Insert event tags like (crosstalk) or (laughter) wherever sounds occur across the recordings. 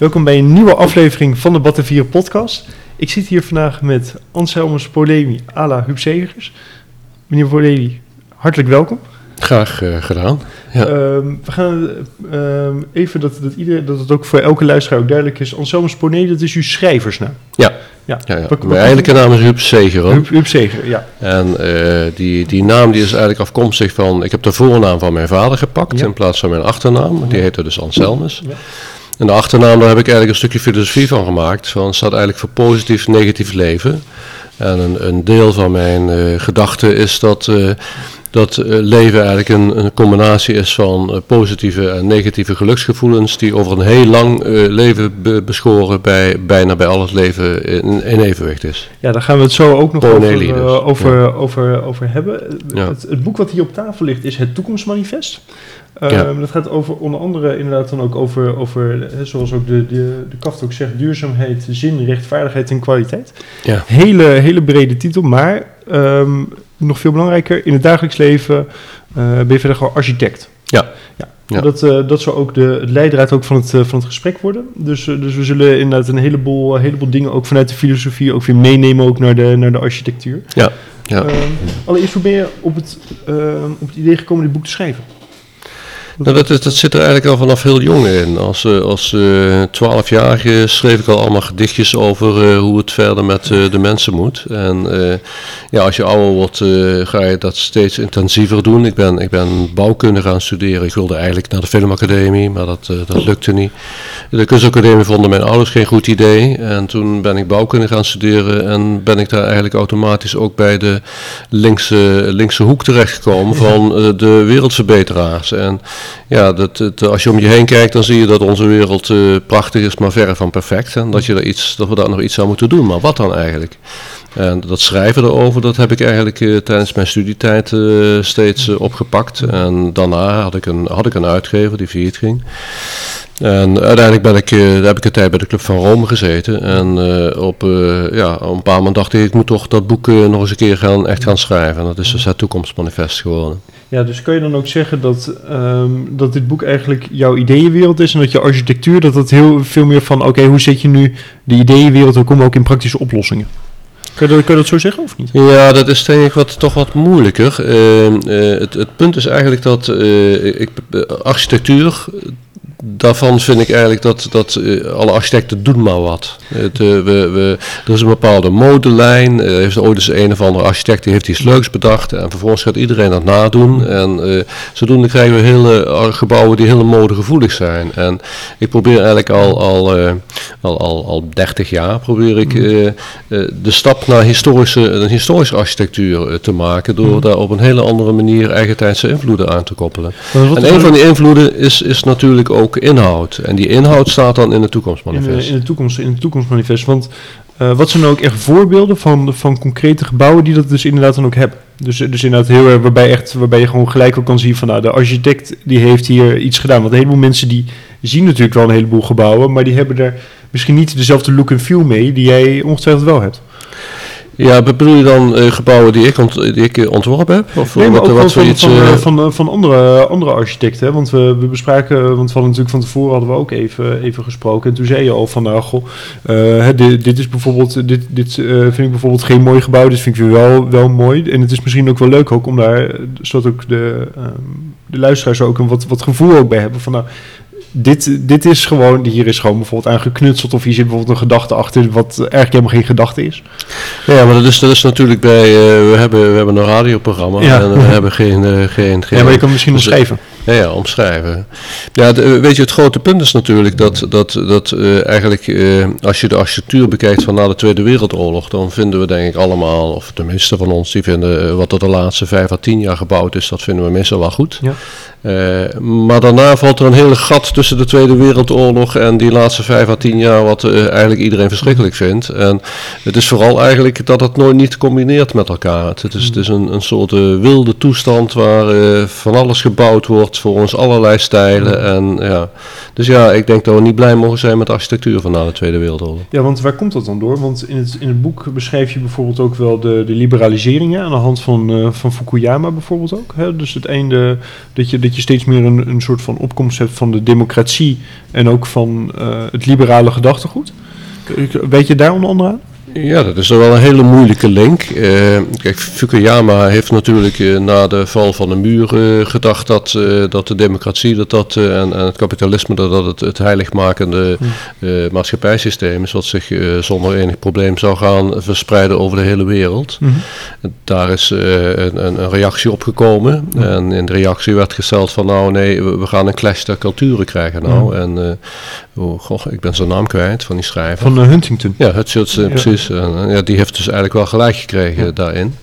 Welkom bij een nieuwe aflevering van de Battenvieren podcast. Ik zit hier vandaag met Anselmus Polemi à la Huub Segers. Meneer Polemi, hartelijk welkom. Graag uh, gedaan. Ja. Ehm, we gaan ehm, even dat, dat, iedereen, dat het ook voor elke luisteraar ook duidelijk is. Anselmus Polemi, dat is uw schrijversnaam. Ja. Ja, ja, ja. Mijn eigenlijke naam is Huub Seger. Huub, Huub Seger, ja. En uh, die, die naam die is eigenlijk afkomstig van... Ik heb de voornaam van mijn vader gepakt in plaats van mijn achternaam. Die heette dus Anselmus. Ja. En de achternaam, daar heb ik eigenlijk een stukje filosofie van gemaakt. Van staat eigenlijk voor positief, negatief leven. En een, een deel van mijn uh, gedachte is dat, uh, dat uh, leven eigenlijk een, een, combinatie is van positieve en negatieve geluksgevoelens. die over een heel lang leven be beschoren bij bijna bij al het leven in, in, evenwicht is. Ja, daar gaan we het zo ook nog over, over, ja. over, over, hebben. Ja. Het, het boek wat hier op tafel ligt is Het Toekomstmanifest. Um, ja. Dat gaat over onder andere inderdaad dan ook over, over zoals ook de, de, de kaft ook zegt, duurzaamheid, zin, rechtvaardigheid en kwaliteit. Ja. Hele, hele brede titel, maar um, nog veel belangrijker, in het dagelijks leven uh, ben je verder gewoon architect. Ja. ja. ja. Dat, uh, dat zal ook de, het leidraad ook van het, uh, van het gesprek worden. Dus, dus we zullen inderdaad een heleboel, heleboel dingen ook vanuit de filosofie ook weer meenemen ook naar de, naar de architectuur. Ja. ja. Um, allereerst, hoe ben je op het, op het idee gekomen dit boek te schrijven? Nou, dat, dat zit er eigenlijk al vanaf heel jong in. Als, als twaalfjarige uh, schreef ik al allemaal gedichtjes over uh, hoe het verder met de mensen moet. En ja, als je ouder wordt, ga je dat steeds intensiever doen. Ik ben, ik ben bouwkunde gaan studeren. Ik wilde eigenlijk naar de filmacademie, maar dat, dat lukte niet. De kunstacademie vonden mijn ouders geen goed idee. En toen ben ik bouwkunde gaan studeren en ben ik daar eigenlijk automatisch ook bij de linkse, linkse hoek terechtgekomen van de wereldverbeteraars. En ja, dat, dat, als je om je heen kijkt, dan zie je dat onze wereld uh, prachtig is, maar verre van perfect. En dat, je daar iets, dat we daar nog iets aan moeten doen. Maar wat dan eigenlijk? En dat schrijven erover, dat heb ik eigenlijk uh, tijdens mijn studietijd uh, steeds opgepakt. En daarna had ik een, had ik een uitgever die failliet ging. En uiteindelijk ben ik, heb ik een tijd bij de Club van Rome gezeten. En op, ja, een paar moment dacht ik, ik moet toch dat boek nog eens een keer gaan, echt gaan schrijven. En dat is dus het toekomstmanifest geworden. Ja, dus kun je dan ook zeggen dat, um, dat dit boek eigenlijk jouw ideeënwereld is en dat je architectuur, dat dat heel veel meer van, oké, hoe zet je nu de ideeënwereld, hoe komen we ook in praktische oplossingen? Kun je, kun je dat zo zeggen of niet? Ja, dat is denk ik wat, toch wat moeilijker. Uh, het, het, punt is eigenlijk dat ik, architectuur, daarvan vind ik eigenlijk dat, dat uh, alle architecten doen maar wat. Het, uh, we, we, er is een bepaalde modelijn. Er uh, heeft ooit eens een of andere architect die heeft iets leuks bedacht. En vervolgens gaat iedereen dat nadoen. En zodoende krijgen we hele gebouwen die hele modegevoelig zijn. En ik probeer eigenlijk al, al, al, al, al 30 jaar probeer ik de stap naar historische, een historische architectuur te maken. Door mm. daar op een hele andere manier eigentijdse invloeden aan te koppelen. En een van die invloeden is, is natuurlijk ook inhoud. En die inhoud staat dan in het toekomstmanifest. In, de, in, de toekomst, in het toekomstmanifest. Want uh, wat zijn nou ook echt voorbeelden van, van concrete gebouwen die dat dus inderdaad dan ook hebben? Dus, dus inderdaad heel erg waarbij, echt, waarbij je gewoon gelijk ook kan zien van nou, de architect die heeft hier iets gedaan. Want een heleboel mensen die zien natuurlijk wel een heleboel gebouwen, maar die hebben er misschien niet dezelfde look en feel mee die jij ongetwijfeld wel hebt. Ja, bedoel je dan uh, gebouwen die ik, ont die ik ontworpen heb? Of nee, maar wat, wat van, iets, van, uh... van, van, andere, andere architecten. Hè? Want we, we bespraken, want we hadden natuurlijk van tevoren hadden we ook even, even gesproken. En toen zei je al van, nou goh, uh, dit, dit is bijvoorbeeld, dit, dit vind ik bijvoorbeeld geen mooi gebouw. Dit vind ik wel, wel mooi. En het is misschien ook wel leuk ook om daar, zodat ook de, um, de luisteraars ook een wat, wat gevoel ook bij hebben. Van nou, dit, dit is gewoon, hier is gewoon bijvoorbeeld aan geknutseld of hier zit bijvoorbeeld een gedachte achter wat eigenlijk helemaal geen gedachte is. Ja, maar dat is, dat is natuurlijk bij, uh, we, hebben, we hebben een radioprogramma ja. en we hebben geen, uh, geen, geen... Ja, maar je kan misschien dus, omschrijven. Ja, ja, omschrijven. Ja, de, weet je, het grote punt is natuurlijk dat, dat, dat uh, eigenlijk als je de architectuur bekijkt van na de Tweede Wereldoorlog, dan vinden we denk ik allemaal, of de meeste van ons, die vinden wat er de laatste vijf à tien jaar gebouwd is, dat vinden we meestal wel goed. Ja. Maar daarna valt er een hele gat tussen de Tweede Wereldoorlog en die laatste vijf à tien jaar, wat eigenlijk iedereen verschrikkelijk vindt. En het is vooral eigenlijk dat het nooit niet combineert met elkaar. Het is, het is een, een soort wilde toestand waar van alles gebouwd wordt voor ons allerlei stijlen. En, ja. Dus ja, ik denk dat we niet blij mogen zijn met de architectuur van na de Tweede Wereldoorlog. Ja, want waar komt dat dan door? Want in het, in het boek beschrijf je bijvoorbeeld ook wel de, de liberaliseringen aan de hand van, uh, van Fukuyama bijvoorbeeld ook. Hè? Dus het einde dat je, dat je steeds meer een, een soort van opkomst hebt van de democratie en ook van uh, het liberale gedachtegoed. Weet je daar onder andere aan? Ja, dat is wel een hele moeilijke link. Uh, kijk, Fukuyama heeft natuurlijk uh, na de val van de muur uh, gedacht dat, dat de democratie dat dat, en, en, het kapitalisme dat dat het, het heiligmakende mm. maatschappijsysteem is, wat zich zonder enig probleem zou gaan verspreiden over de hele wereld. Mm. Daar is een, een, reactie op gekomen. Mm. En in de reactie werd gesteld van nou nee, we, we gaan een clash der culturen krijgen nou. En oh, goh, ik ben zijn naam kwijt van die schrijver. Van Huntington. Ja, Hutchinson, ja. precies. En, ja, die heeft dus eigenlijk wel gelijk gekregen ja. daarin.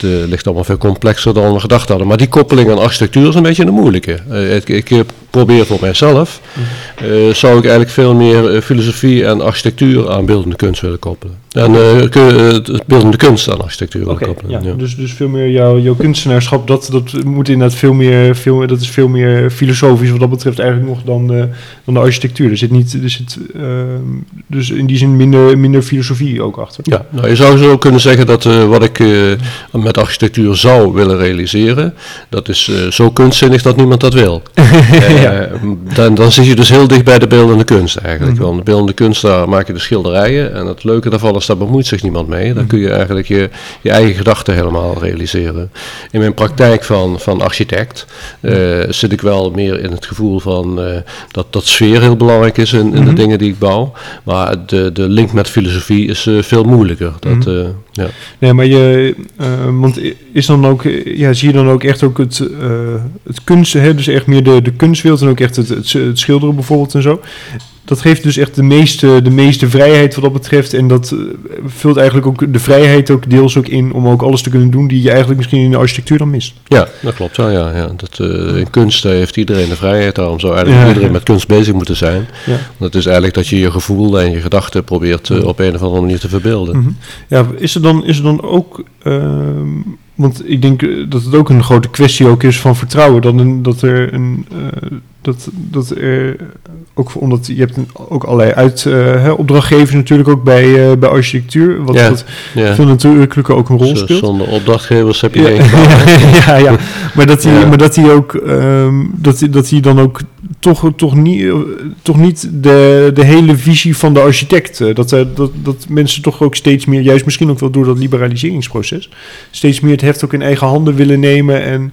Het uh, ligt allemaal veel complexer dan we gedacht hadden. Maar die koppeling aan architectuur is een beetje een moeilijke. Uh, ik, ik, probeer voor mijzelf, uh, zou ik eigenlijk veel meer filosofie en architectuur aan beeldende kunst willen koppelen. En beeldende kunst aan architectuur willen okay, koppelen. Ja, ja. Dus, dus veel meer jouw, jouw kunstenaarschap, dat, dat moet inderdaad veel meer, veel, dat is veel meer filosofisch wat dat betreft eigenlijk nog dan, dan de architectuur. Er zit niet, er zit dus in die zin minder, minder filosofie ook achter. Ja, nou, je zou zo kunnen zeggen dat wat ik met architectuur zou willen realiseren, dat is uh, zo kunstzinnig dat niemand dat wil. (laughs) ja. uh, dan, dan zit je dus heel dicht bij de beeldende kunst eigenlijk. Mm -hmm. Want de beeldende kunst, daar maak je de schilderijen. En het leuke daarvan is, daar bemoeit zich niemand mee. Dan kun je eigenlijk je, je eigen gedachten helemaal realiseren. In mijn praktijk van, van architect uh, zit ik wel meer in het gevoel van dat, dat sfeer heel belangrijk is in, in de dingen die ik bouw. Maar de, de link met filosofie is veel moeilijker. Dat. Ja. Nee, maar je want is dan ook, ja, zie je dan ook echt ook het, uh, het kunsten, hè? dus echt meer de, de kunstwereld en ook echt het, het, het, schilderen bijvoorbeeld en zo. Dat geeft dus echt de meeste, de meeste vrijheid wat dat betreft. En dat uh, vult eigenlijk ook de vrijheid ook deels ook in om ook alles te kunnen doen die je eigenlijk misschien in de architectuur dan mist. Ja, dat klopt. Ja, ja, ja. Dat, uh, in kunst heeft iedereen de vrijheid. Daarom zou eigenlijk ja, iedereen ja. met kunst bezig moeten zijn. Ja. Dat is eigenlijk dat je je gevoel en je gedachten probeert uh, op een of andere manier te verbeelden. Mm -hmm. Ja, is er dan, is er dan ook... ehm, want ik denk dat het ook een grote kwestie ook is van vertrouwen. Dan een, dat er een. Uh, dat, dat er ook omdat je hebt een, ook allerlei uit uh, hè, opdrachtgevers natuurlijk ook bij, uh, bij architectuur. Wat ja, dat ja. veel natuurlijk ook een rol speelt. Zonder opdrachtgevers heb je ja, geen (laughs) ja, ja, maar dat hij, maar dat ook um, dat, dat hij dan ook toch, toch niet, toch niet de, de hele visie van de architect. Dat, dat, dat mensen toch ook steeds meer, juist misschien ook wel door dat liberaliseringsproces, steeds meer het heft ook in eigen handen willen nemen en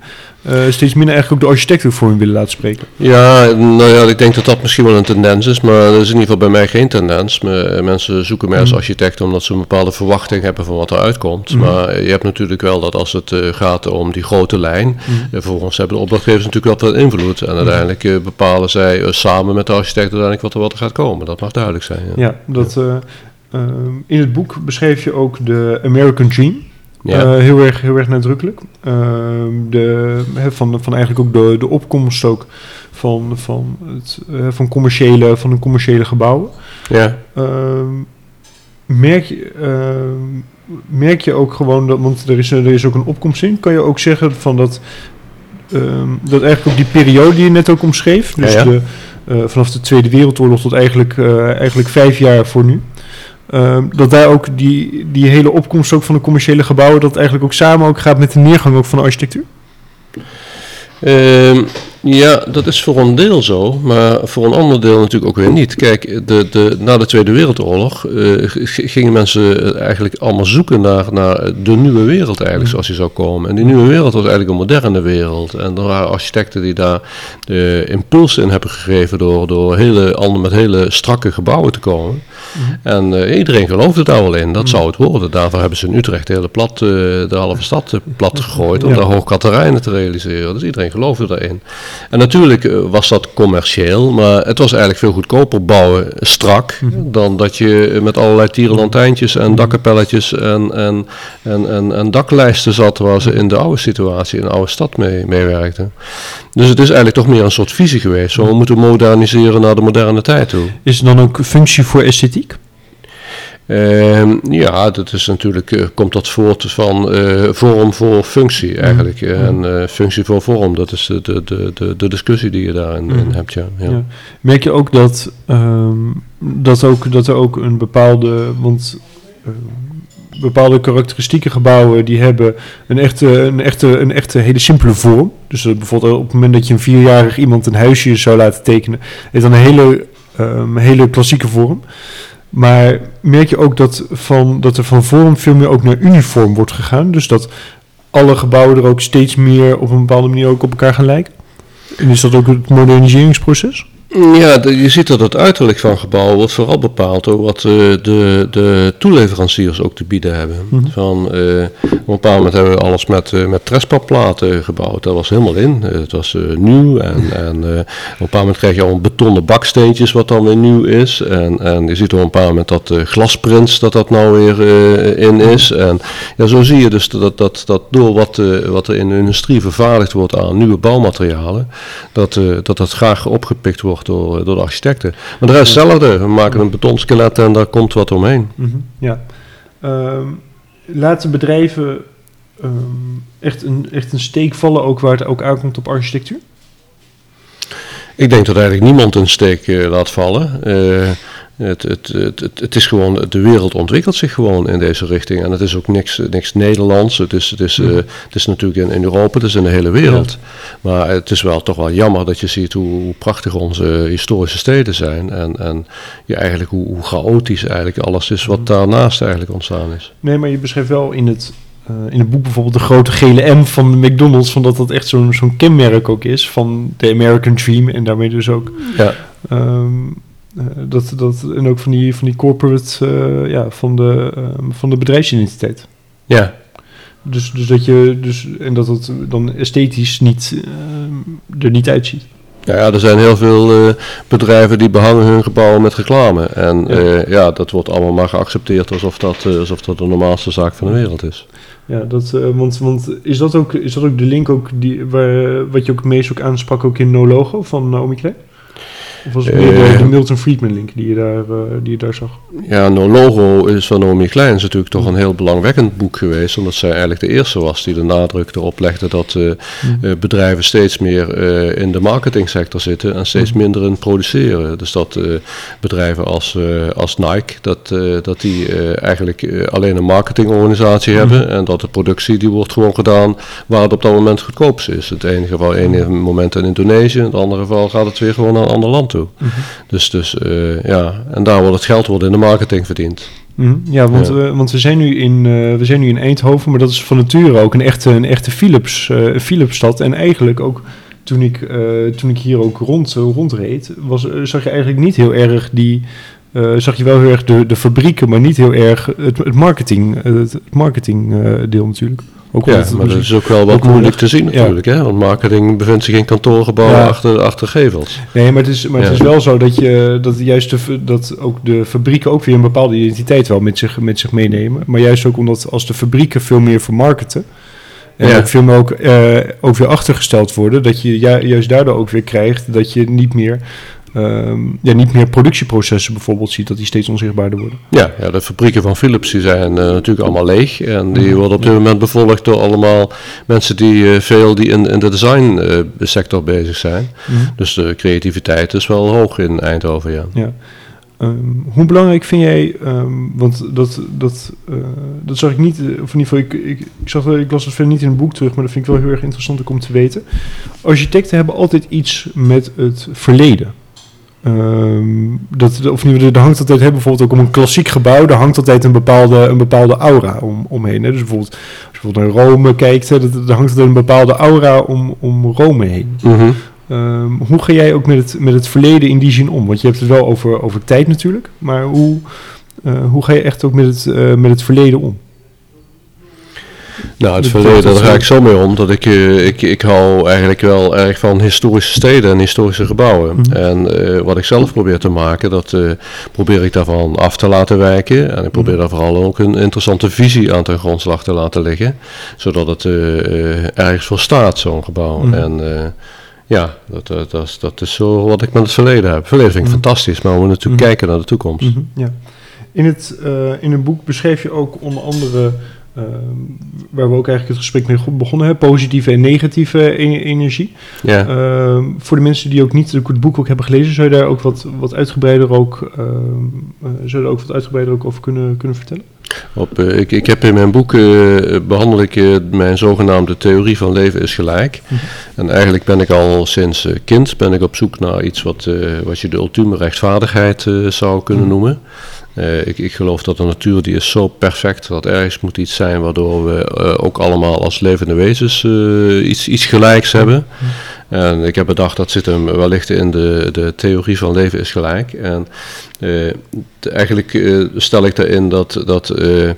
uh, steeds minder eigenlijk ook de architect voor hun willen laten spreken. Ja, nou ja, ik denk dat dat misschien wel een tendens is, maar dat is in ieder geval bij mij geen tendens. Me, mensen zoeken mij als architect omdat ze een bepaalde verwachting hebben van wat er uitkomt. Mm. Maar je hebt natuurlijk wel dat als het uh, gaat om die grote lijn, mm. uh, vervolgens hebben de opdrachtgevers natuurlijk wel invloed. En uiteindelijk bepalen zij samen met de architect uiteindelijk wat er, wat er gaat komen. Dat mag duidelijk zijn. Ja, ja dat, ja. in het boek beschreef je ook de American Dream. Ja. Uh, heel, erg, heel erg nadrukkelijk. Uh, de, he, van, van eigenlijk ook de, de opkomst ook van, van, het, uh, van, commerciële, van een commerciële gebouwen. Ja. merk, je, merk je ook gewoon dat, want er is, er is ook een opkomst in, kan je ook zeggen van dat, dat eigenlijk ook die periode die je net ook omschreef, dus ja, ja. De, vanaf de Tweede Wereldoorlog tot eigenlijk, eigenlijk vijf jaar voor nu. Uh, dat daar ook die, die hele opkomst ook van de commerciële gebouwen, dat eigenlijk ook samen ook gaat met de neergang ook van de architectuur? Uh, ja, dat is voor een deel zo, maar voor een ander deel natuurlijk ook weer niet. Kijk, de, de, na de Tweede Wereldoorlog uh, gingen mensen eigenlijk allemaal zoeken naar, naar de nieuwe wereld eigenlijk, zoals die zou komen. En die nieuwe wereld was eigenlijk een moderne wereld. En er waren architecten die daar de impulsen in hebben gegeven door, door hele, met hele strakke gebouwen te komen. Mm. En uh, iedereen geloofde daar wel in, dat mm. zou het worden. Daarvoor hebben ze in Utrecht de hele plat, uh, de halve stad plat gegooid om ja. daar hoogkaterijnen te realiseren. Dus iedereen geloofde daarin. En natuurlijk was dat commercieel, maar het was eigenlijk veel goedkoper bouwen strak mm-hmm. dan dat je met allerlei tierenlantijntjes en dakkapelletjes en, en, en, en, en daklijsten zat waar ze in de oude situatie, in de oude stad mee, meewerkten. Dus het is eigenlijk toch meer een soort visie geweest. Zo, we moeten moderniseren naar de moderne tijd toe. Is er dan ook functie voor Ehm, ja, dat is natuurlijk, uh, komt dat voort van uh, vorm voor functie eigenlijk. Mm. En functie voor vorm, dat is de, de, de, de discussie die je daarin mm. in hebt. Ja. Ja. ja. Merk je ook dat, um, dat, ook dat er ook een bepaalde, want bepaalde karakteristieke gebouwen die hebben een echte, een echte, een echte hele simpele vorm. Dus bijvoorbeeld op het moment dat je een vierjarig iemand een huisje zou laten tekenen, is dan een hele, um, hele klassieke vorm. Maar merk je ook dat, van, dat er van vorm veel meer ook naar uniform wordt gegaan? Dus dat alle gebouwen er ook steeds meer op een bepaalde manier ook op elkaar gaan lijken? En is dat ook het moderniseringsproces? Ja, je ziet dat het uiterlijk van gebouwen wordt vooral bepaald door wat uh, de, de toeleveranciers ook te bieden hebben. Mhm. van, uh, op een bepaald moment hebben we alles met, uh, met trespaplaten gebouwd. Dat was helemaal in. het was nieuw. En, en op een bepaald moment krijg je al betonnen baksteentjes wat dan weer nieuw is. En, en je ziet op een bepaald moment dat glasprints dat dat nou weer in is. En ja, zo zie je dus dat, dat, dat door wat, wat er in de industrie vervaardigd wordt aan nieuwe bouwmaterialen, dat dat, dat graag opgepikt wordt door, door de architecten. Maar de rest hetzelfde. We maken een betonskelet en daar komt wat omheen. Mm -hmm. Ja. Um, laten bedrijven um, echt, een, echt een steek vallen ook waar het ook aankomt op architectuur? Ik denk dat eigenlijk niemand een steek uh, laat vallen. Uh, het, het, het, het, is gewoon, de wereld ontwikkelt zich gewoon in deze richting. En het is ook niks, niks Nederlands. Het is, het, is, uh, het is natuurlijk in, in, Europa, het is in de hele wereld. Maar het is wel toch wel jammer dat je ziet hoe, hoe prachtig onze historische steden zijn. En, en ja, eigenlijk hoe, hoe, chaotisch eigenlijk alles is wat daarnaast eigenlijk ontstaan is. Nee, maar je beschrijft wel in het, uh, in het boek bijvoorbeeld de grote gele M van de McDonald's. Van dat dat echt zo'n zo'n kenmerk ook is van de American Dream. En daarmee dus ook... Ja. Um, uh, dat, dat, en ook van die, van die corporate, uh, ja, van de, uh, van de bedrijfsidentiteit. Ja. Dus, dus dat je, dus, en dat het dan esthetisch niet, er niet uitziet. Ja, ja, er zijn heel veel bedrijven die behangen hun gebouwen met reclame. En ja. ja, dat wordt allemaal maar geaccepteerd alsof dat, alsof dat de normaalste zaak van de wereld is. Ja, dat, want, want is, dat ook, is dat ook de link ook die, waar, wat je ook meest ook aansprak ook in No Logo van Naomi Klein? Of was het meer de, de Milton Friedman link die je, daar, uh, die je daar zag? Ja, No Logo is van Naomi Klein is natuurlijk toch een heel belangwekkend boek geweest. Omdat zij eigenlijk de eerste was die de nadruk erop legde dat uh, mm. uh, bedrijven steeds meer in de marketingsector zitten en steeds mm. minder in produceren. Dus dat bedrijven als, als Nike, dat, dat die eigenlijk alleen een marketingorganisatie mm. hebben. En dat de productie die wordt gewoon gedaan waar het op dat moment goedkoopst is. Het ene geval ene moment in Indonesië, in het andere geval gaat het weer gewoon naar een ander land toe. Mm -hmm. Dus, dus uh, ja, en daar wordt het geld wordt in de marketing verdiend. Mm -hmm. Ja, want, ja. We, want we, zijn nu in, uh, we zijn nu in Eindhoven, maar dat is van nature ook een echte, een echte Philips, uh, Philipsstad. En eigenlijk ook toen ik, toen ik hier ook rond, rondreed, was, zag je eigenlijk niet heel erg die. zag je wel heel erg de, de fabrieken, maar niet heel erg het, het marketing, het marketingdeel natuurlijk. Ook ja, maar dat is ook wel wat ook moeilijk te zien natuurlijk, ja. hè? want marketing bevindt zich in kantoorgebouwen ja. achter, achter gevels. Nee, maar het is, maar het is wel zo dat, je, dat juist de, dat ook de fabrieken ook weer een bepaalde identiteit wel met zich, met zich meenemen. Maar juist ook omdat als de fabrieken veel meer vermarkten, en ook veel meer ook, uh, ook weer achtergesteld worden, dat je ju juist daardoor ook weer krijgt dat je niet meer um, ja, niet meer productieprocessen bijvoorbeeld ziet, dat die steeds onzichtbaarder worden. Ja, ja de fabrieken van Philips die zijn uh, natuurlijk allemaal leeg. En die mm. worden op dit moment bevolkt door allemaal mensen die uh, veel die in, in de designsector uh, bezig zijn. Mm. Dus de creativiteit is wel hoog in Eindhoven, ja. ja. Um, hoe belangrijk vind jij, um, want dat, dat, uh, dat zag ik niet, of in ieder geval, ik, ik, ik, zag, ik las het verder niet in een boek terug, maar dat vind ik wel heel erg interessant om te weten. Architecten hebben altijd iets met het verleden. Um, dat, of er hangt altijd, hè, bijvoorbeeld ook om een klassiek gebouw, daar hangt altijd een bepaalde, een bepaalde aura om, omheen. Hè. Dus bijvoorbeeld, als je bijvoorbeeld naar Rome kijkt, hè, dat, daar hangt altijd een bepaalde aura om, om Rome heen. Mm -hmm. um, hoe ga jij ook met het, met het verleden in die zin om? Want je hebt het wel over, over tijd natuurlijk, maar hoe, uh, hoe ga je echt ook met het, uh, met het verleden om? Nou, het verleden, daar ga ik zo mee om. Dat ik, uh, ik, ik hou eigenlijk wel erg van historische steden en historische gebouwen. Mm. En uh, wat ik zelf probeer te maken, dat uh, probeer ik daarvan af te laten wijken. En ik probeer mm. daar vooral ook een interessante visie aan ten grondslag te laten liggen. Zodat het ergens voor staat, zo'n gebouw. Mm. En ja, dat, dat, dat, is, dat is zo wat ik met het verleden heb. Het verleden vind ik fantastisch, maar we moeten natuurlijk kijken naar de toekomst. Ja. In het, in het boek beschreef je ook onder andere, uh, waar we ook eigenlijk het gesprek mee begonnen hebben, positieve en negatieve energie. Ja. Uh, voor de mensen die ook niet het boek ook hebben gelezen, zou je daar ook wat, wat uitgebreider ook, zou je ook wat uitgebreider ook over kunnen, kunnen vertellen? Op, uh, ik, ik heb in mijn boek uh, behandel ik mijn zogenaamde theorie van leven is gelijk. -hmm. En eigenlijk ben ik al sinds kind ben ik op zoek naar iets wat, wat je de ultieme rechtvaardigheid zou kunnen mm -hmm. Noemen. ik, ik geloof dat de natuur die is zo perfect dat ergens moet iets zijn waardoor we ook allemaal als levende wezens iets, iets gelijks hebben. En ik heb bedacht dat zit hem wellicht in de, de theorie van leven is gelijk. En uh, de, eigenlijk uh, stel ik daarin dat, dat uh,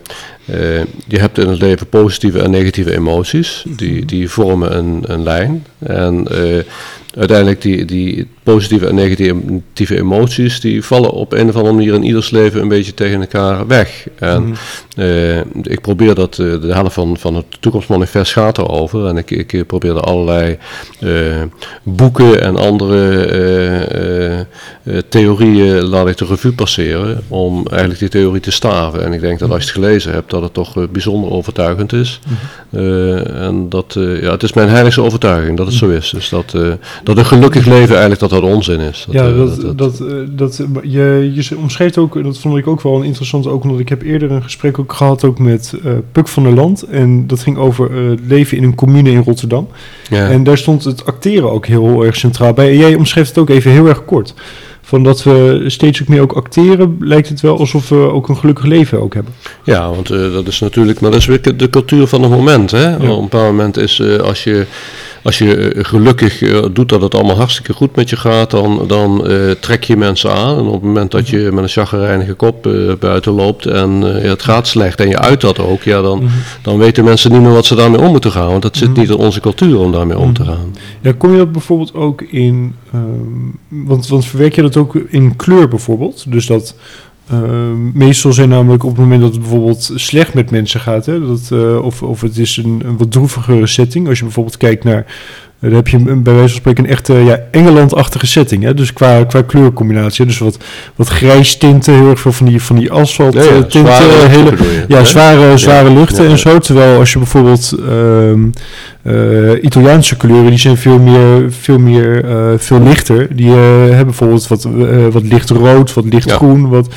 je hebt in het leven positieve en negatieve emoties. Die, die vormen een, een lijn. En uiteindelijk die, die positieve en negatieve emoties, die vallen op een of andere manier in ieders leven een beetje tegen elkaar weg. En mm uh, ik probeer dat, uh, de helft van, van het toekomstmanifest gaat erover. En ik, ik probeer er allerlei uh, boeken en andere theorieën laat ik de revue passeren om eigenlijk die theorie te staven. En ik denk dat als je het gelezen hebt, dat het toch bijzonder overtuigend is. Mm en dat, ja, het is mijn heiligste overtuiging dat het zo is. Dus dat, dat een gelukkig leven eigenlijk dat dat onzin is. Dat, ja, dat, dat, dat, je, je omschreef ook, dat vond ik ook wel interessant, ook omdat ik heb eerder een gesprek ook gehad ook met Puk van der Land. En dat ging over leven in een commune in Rotterdam. Ja. En daar stond het acteren ook heel erg centraal bij. Jij omschreef het ook even heel erg kort. Van dat we steeds ook meer ook acteren, lijkt het wel alsof we ook een gelukkig leven ook hebben. Ja, want uh, dat is natuurlijk, maar dat is weer de cultuur van het moment. Hè? Ja. Op een bepaald moment is als je als je gelukkig uh, doet dat het allemaal hartstikke goed met je gaat, dan, dan uh, trek je mensen aan. En op het moment dat je met een chagrijnige kop uh, buiten loopt en het gaat slecht en je uit dat ook, ja, dan, mm -hmm. dan weten mensen niet meer wat ze daarmee om moeten gaan. Want dat zit mm -hmm. niet in onze cultuur om daarmee om te gaan. Ja, kom je dat bijvoorbeeld ook in, um, want, want verwerk je dat ook in kleur bijvoorbeeld? Dus dat uh, meestal zijn namelijk op het moment dat het bijvoorbeeld slecht met mensen gaat, hè, dat, uh, of, of het is een, een wat droevigere setting. Als je bijvoorbeeld kijkt naar, dan heb je bij wijze van spreken een echte ja, Engeland-achtige setting. Hè, dus qua, qua kleurcombinatie. Dus wat, wat grijs tinten, heel erg veel van die, van die asfalt ja, ja, tinten. Zware hele, je, ja, zware, zware luchten en zo. Terwijl als je bijvoorbeeld uh, Italiaanse kleuren, die zijn veel meer, veel, meer, uh, veel lichter. Die uh, hebben bijvoorbeeld wat, wat lichtrood, wat lichtgroen. Ja. Wat,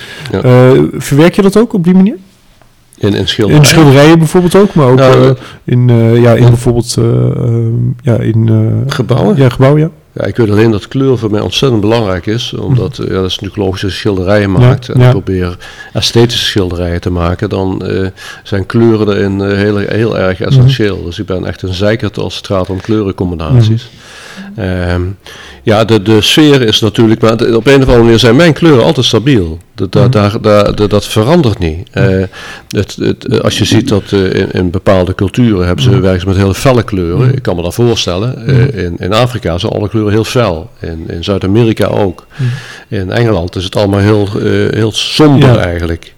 verwerk je dat ook op die manier? In, in schilderijen? In schilderijen bijvoorbeeld ook, maar ook nou, in, ja, in bijvoorbeeld ja, in, gebouwen. Ja, gebouwen, ja. Ja, ik weet alleen dat kleur voor mij ontzettend belangrijk is. Omdat, ja, dat is natuurlijk logisch als je schilderijen maakt. Ja, en ja. ik probeer esthetische schilderijen te maken. Dan uh, zijn kleuren erin heel, heel erg essentieel. Mm. Dus ik ben echt een zeikert als het gaat om kleurencombinaties. Mm. Um, ja, de, de sfeer is natuurlijk... Maar op een of andere manier zijn mijn kleuren altijd stabiel. Dat, mm. daar, daar, daar, dat verandert niet. Uh, het, het, als je ziet dat in, in, bepaalde culturen hebben ze werken ze met hele felle kleuren. Ik kan me dat voorstellen. in, in Afrika zijn alle kleuren heel fel. In, in Zuid-Amerika ook. In Engeland is het allemaal heel, heel somber ja. eigenlijk.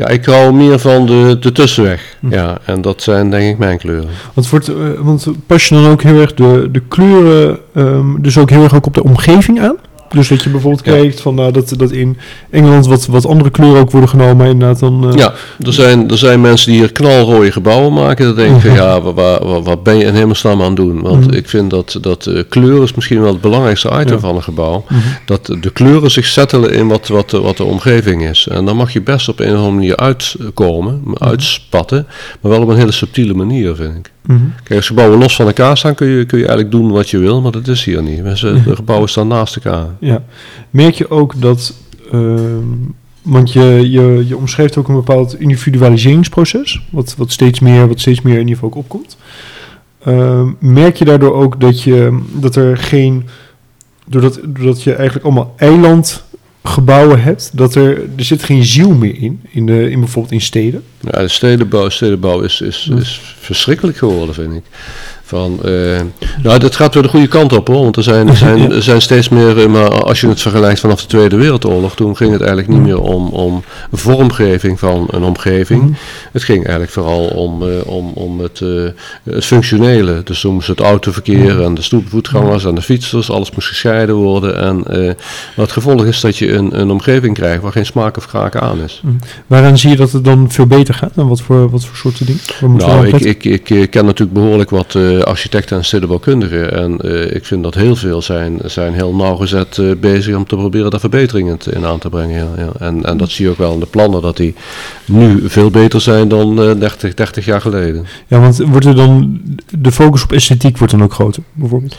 Ja, ik hou meer van de, de tussenweg. Mm. Ja, en dat zijn denk ik mijn kleuren. Want, wordt, uh, want pas je dan ook heel erg de, de kleuren, um, dus ook heel erg ook op de omgeving aan? Dus dat je bijvoorbeeld ja. kijkt van, uh, dat, dat in Engeland wat, wat andere kleuren ook worden genomen, inderdaad dan... Uh... Ja, er zijn, er zijn mensen die hier knalrooie gebouwen maken. Dan denk ik, uh -huh. ja, wat, wat, wat ben je in hemelsnaam aan het doen? Want -huh. ik vind dat, dat uh, kleur is misschien wel het belangrijkste item ja. van een gebouw. -huh. Dat de kleuren zich settelen in wat, wat, wat de omgeving is. En dan mag je best op een of andere manier uitkomen, uitspatten, maar wel op een hele subtiele manier, vind ik. -hmm. Kijk, als gebouwen los van elkaar staan, kun je, kun je eigenlijk doen wat je wil, maar dat is hier niet. Mensen, de gebouwen staan naast elkaar. Ja. Merk je ook dat, uh, want je, je, je omschrijft ook een bepaald individualiseringsproces, wat, wat, steeds meer, wat steeds meer in ieder geval ook opkomt. Uh, merk je daardoor ook dat, je, dat er geen, doordat, doordat je eigenlijk allemaal eiland gebouwen hebt, dat er, er zit geen ziel meer in, in, de, in bijvoorbeeld in steden? Ja, de stedenbouw, stedenbouw is, is, is verschrikkelijk geworden, vind ik. Van, uh, nou, dat gaat weer de goede kant op hoor. Want er zijn, er (laughs) zijn, er zijn steeds meer. Maar als je het vergelijkt vanaf de Tweede Wereldoorlog. Toen ging het eigenlijk niet meer om, om vormgeving van een omgeving. Mhm. Het ging eigenlijk vooral om, uh, om, om het, uh, het functionele. Dus toen moest het autoverkeer mhm. en de stoepvoetgangers en de fietsers. Alles moest gescheiden worden. En maar het gevolg is dat je een, een omgeving krijgt waar geen smaak of kraak aan is. Mhm. Waaraan zie je dat het dan veel beter gaat? En wat voor, wat voor soorten dingen? Nou, ik, ik, ik, ken natuurlijk behoorlijk wat architecten en stedenbouwkundigen. En uh, ik vind dat heel veel zijn, zijn heel nauwgezet uh, bezig om te proberen daar verbeteringen in aan te brengen. Ja, ja. En, en dat zie je ook wel in de plannen, dat die nu veel beter zijn dan uh, 30, 30 jaar geleden. Ja, want wordt er dan de focus op esthetiek wordt dan ook groter, bijvoorbeeld?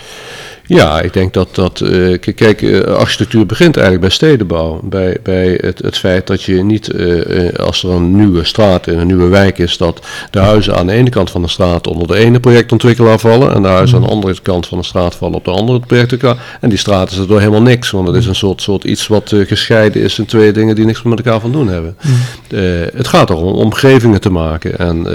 Ja, ik denk dat dat. Uh, kijk, uh, architectuur begint eigenlijk bij stedenbouw. Bij, bij het, het feit dat je niet, uh, als er een nieuwe straat in een nieuwe wijk is, dat de huizen aan de ene kant van de straat onder de ene projectontwikkelaar vallen. En de huizen aan de andere kant van de straat vallen op de andere projectontwikkelaar. En die straat is er door helemaal niks, want het is een soort, soort iets wat gescheiden is in twee dingen die niks met elkaar van doen hebben. het gaat erom omgevingen te maken. En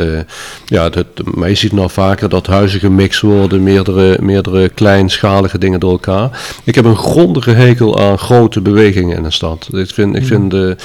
ja, dat, maar je ziet nou vaker dat huizen gemixt worden, meerdere, meerdere kleinschalige dingen door elkaar. Ik heb een grondige hekel aan grote bewegingen in een stad. Ik vind, ik vind de,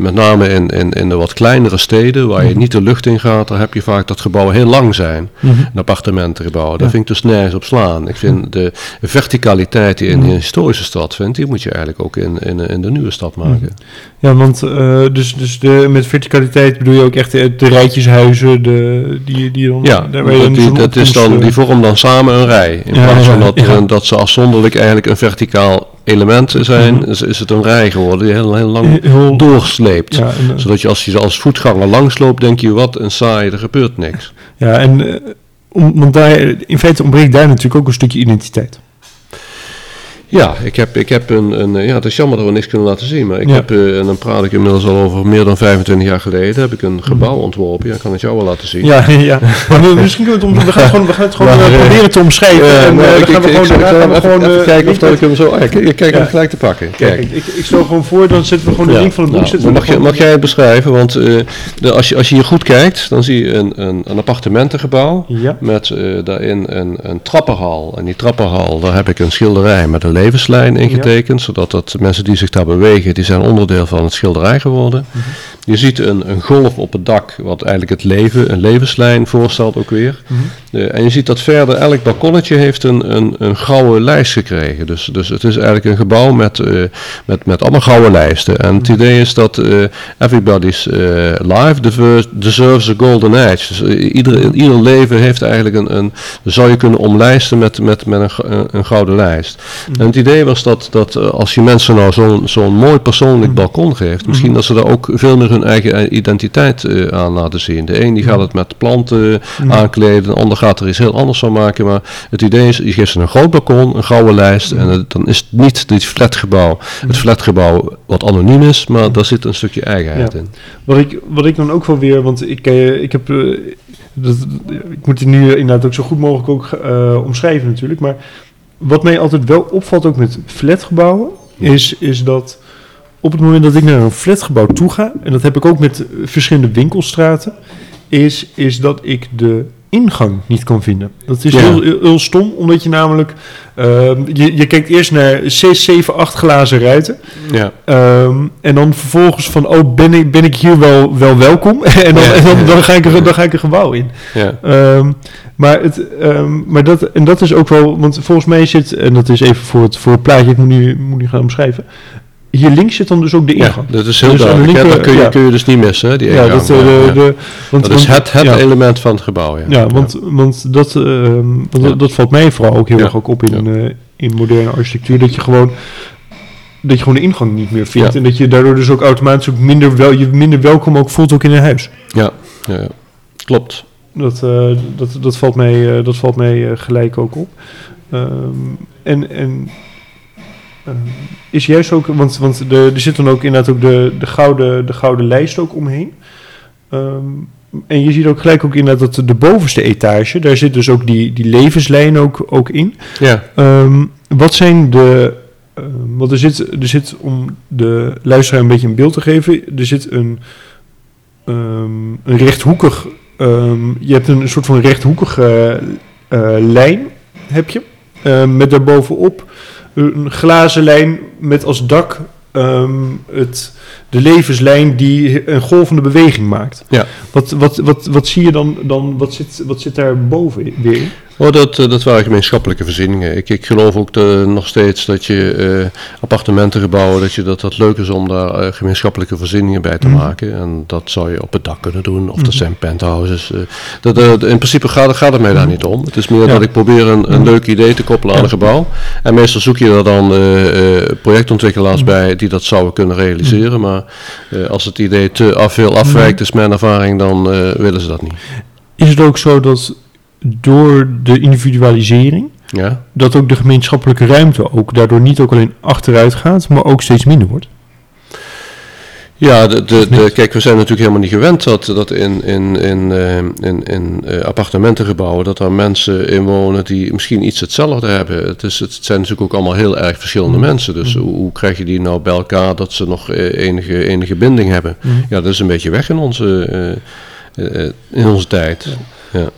met name in, in, in de wat kleinere steden, waar je mhm. niet de lucht in gaat, daar heb je vaak dat gebouwen heel lang zijn. Mm -hmm. Een appartementengebouw. Daar vind ik dus nergens op slaan. Ik vind de verticaliteit die in een historische stad vindt, die moet je eigenlijk ook in, in, in de nieuwe stad maken. Ja, want uh, dus, dus de, met verticaliteit bedoel je ook echt de, de rijtjeshuizen, de, die, die dan... Ja, daar dat, die, dat is dan, die vormen dan samen een rij. In plaats van dat, ja. Dat ze afzonderlijk eigenlijk een verticaal element zijn, mm -hmm. is, is, het een rij geworden die heel, heel lang heel, doorsleept. Ja, en, uh, Zodat je als je als voetganger langsloopt, denk je wat een saai, er gebeurt niks. Ja, en uh, om, want daar, in feite ontbreekt daar natuurlijk ook een stukje identiteit. Ja, ik heb, ik heb een, een, ja, het is jammer dat we niks kunnen laten zien, maar ik heb, uh, en dan praat ik inmiddels al over meer dan 25 jaar geleden, heb ik een gebouw ontworpen. Ja, ik kan het jou wel laten zien. Ja, (laughs) ja. maar misschien kunnen we het, om, we gaan het gewoon, we gaan het gewoon maar, uh, proberen te omschrijven. Uh, en, uh, ik, gaan we gewoon, ik, ik, gaan we gewoon even kijken of dat ik hem zo, ah, kijk, kijk hem gelijk te pakken. Kijk. ik, ik stel gewoon voor, dan zetten we gewoon de link van het boek. Nou, mag, je, mag jij het beschrijven, want de, als, je, als je hier goed kijkt, dan zie je een, een, een appartementengebouw met daarin een, een trappenhal. En die trappenhal, daar heb ik een schilderij met een levenslijn in getekend, zodat dat mensen die zich daar bewegen, die zijn onderdeel van het schilderij geworden. Mhm. Je ziet een, een golf op het dak, wat eigenlijk het leven, een levenslijn voorstelt ook weer. Mhm. En je ziet dat verder, elk balkonnetje heeft een, een, een gouden lijst gekregen. Dus, dus het is eigenlijk een gebouw met, uh, met, met allemaal gouden lijsten. En het idee is dat uh, everybody's life deserves a golden edge. Dus ieder, ieder leven heeft eigenlijk een, een zou je kunnen omlijsten met, met, met een, een gouden lijst. En het idee was dat, dat als je mensen nou zo'n zo'n mooi persoonlijk balkon geeft, misschien dat ze daar ook veel meer hun eigen identiteit aan laten zien. De een die gaat het met planten mm. aankleden, de ander gaat er iets heel anders van maken. Maar het idee is, je geeft ze een groot balkon, een gouden lijst. En het, dan is het niet dit flatgebouw, het flatgebouw wat anoniem is, maar daar zit een stukje eigenheid in. Wat ik, wat ik dan ook wel weer, want ik, uh, ik heb... Dat, ik moet het nu inderdaad ook zo goed mogelijk ook omschrijven natuurlijk. Maar wat mij altijd wel opvalt, ook met flatgebouwen, is, is dat op het moment dat ik naar een flatgebouw toe ga, en dat heb ik ook met verschillende winkelstraten, is, is dat ik de ingang niet kan vinden. Dat is heel, heel, stom, omdat je namelijk... Uh, je, je kijkt eerst naar 6, 7, 8 glazen ruiten. Ja. Um, en dan vervolgens van, oh, ben ik, ben ik hier wel, wel welkom? (laughs) en dan, ja, en dan, dan, ga ik er, dan ga ik een gebouw in. Ja. Um, maar, het, um, maar dat, en dat is ook wel, want volgens mij zit, en dat is even voor het, voor het plaatje, ik moet nu, moet nu gaan omschrijven hier links zit dan dus ook de ingang. Ja, dat is heel dus duidelijk. Linker, dat kun je, ja. kun je dus niet missen, die ingang. Ja, dat, uh, de, de, want, dat is het, het element van het gebouw. Ja, ja want, want, dat, uh, want dat, dat, valt mij vooral ook heel erg ook op in, uh, in moderne architectuur. Dat je gewoon dat je gewoon de ingang niet meer vindt. En dat je daardoor dus ook automatisch ook minder, wel, je minder welkom ook voelt ook in een huis. Ja, ja klopt. Dat, dat, dat valt mij, dat valt mij gelijk ook op. Um, en, en is juist ook, want, want de, er zit dan ook inderdaad ook de, de, gouden, de gouden lijst ook omheen. Um, en je ziet ook gelijk ook inderdaad dat de bovenste etage, daar zit dus ook die, die levenslijn ook, ook in. Ja. Um, wat zijn de, uh, want er zit, er zit, om de luisteraar een beetje een beeld te geven, er zit een, um, een rechthoekig, je hebt een soort van rechthoekige lijn heb je. met daarbovenop een glazen lijn met als dak ehm, het, de levenslijn die een golvende beweging maakt. Ja. Wat, wat, wat, wat zie je dan, dan wat, zit, wat zit daar boven weer? Oh, dat, eh, dat waren gemeenschappelijke voorzieningen. Ik, ik geloof ook de, nog steeds dat je uh, appartementengebouwen, dat, je, dat dat leuk is om daar uh, gemeenschappelijke voorzieningen bij te mhm. maken. En dat zou je op het dak kunnen doen, of dat mhm. zijn penthouses. dat, in principe gaat, gaat het mij daar mhm. niet om. Het is meer dat ik probeer een, een leuk idee te koppelen aan een gebouw. En meestal zoek je er dan projectontwikkelaars bij die dat zouden kunnen realiseren. Maar als het idee te veel afwijkt, is mijn ervaring, dan willen ze dat niet. Is het ook zo dat door de individualisering, ja. dat ook de gemeenschappelijke ruimte ook daardoor niet ook alleen achteruit gaat, maar ook steeds minder wordt. Ja, de, de, de, kijk, we zijn natuurlijk helemaal niet gewend dat, dat in, in, in, uh, in, in uh, appartementengebouwen, dat er mensen in wonen die misschien iets hetzelfde hebben. Het, is, het zijn natuurlijk ook allemaal heel erg verschillende mm. mensen. Dus mm. hoe, hoe, krijg je die nou bij elkaar dat ze nog uh, enige, enige binding hebben? Mm. Ja, dat is een beetje weg in onze, in onze tijd. Ja.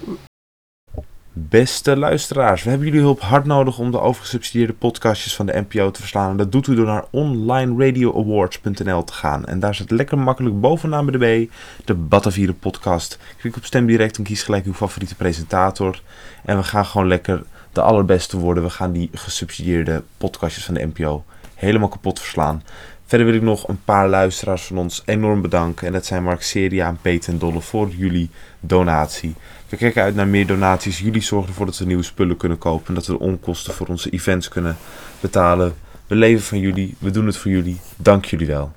Beste luisteraars, we hebben jullie hulp hard nodig om de overgesubsidieerde podcastjes van de NPO te verslaan. En dat doet u door naar onlineradioawards.nl te gaan. En daar zit lekker makkelijk bovenaan bij de B de Batavieren podcast. Klik op stem direct en kies gelijk uw favoriete presentator. En we gaan gewoon lekker de allerbeste worden. We gaan die gesubsidieerde podcastjes van de NPO helemaal kapot verslaan. Verder wil ik nog een paar luisteraars van ons enorm bedanken. En dat zijn Mark Seria en Peter en Dolle voor jullie donatie. We kijken uit naar meer donaties. Jullie zorgen ervoor dat we nieuwe spullen kunnen kopen. En dat we de onkosten voor onze events kunnen betalen. We leven van jullie. We doen het voor jullie. Dank jullie wel.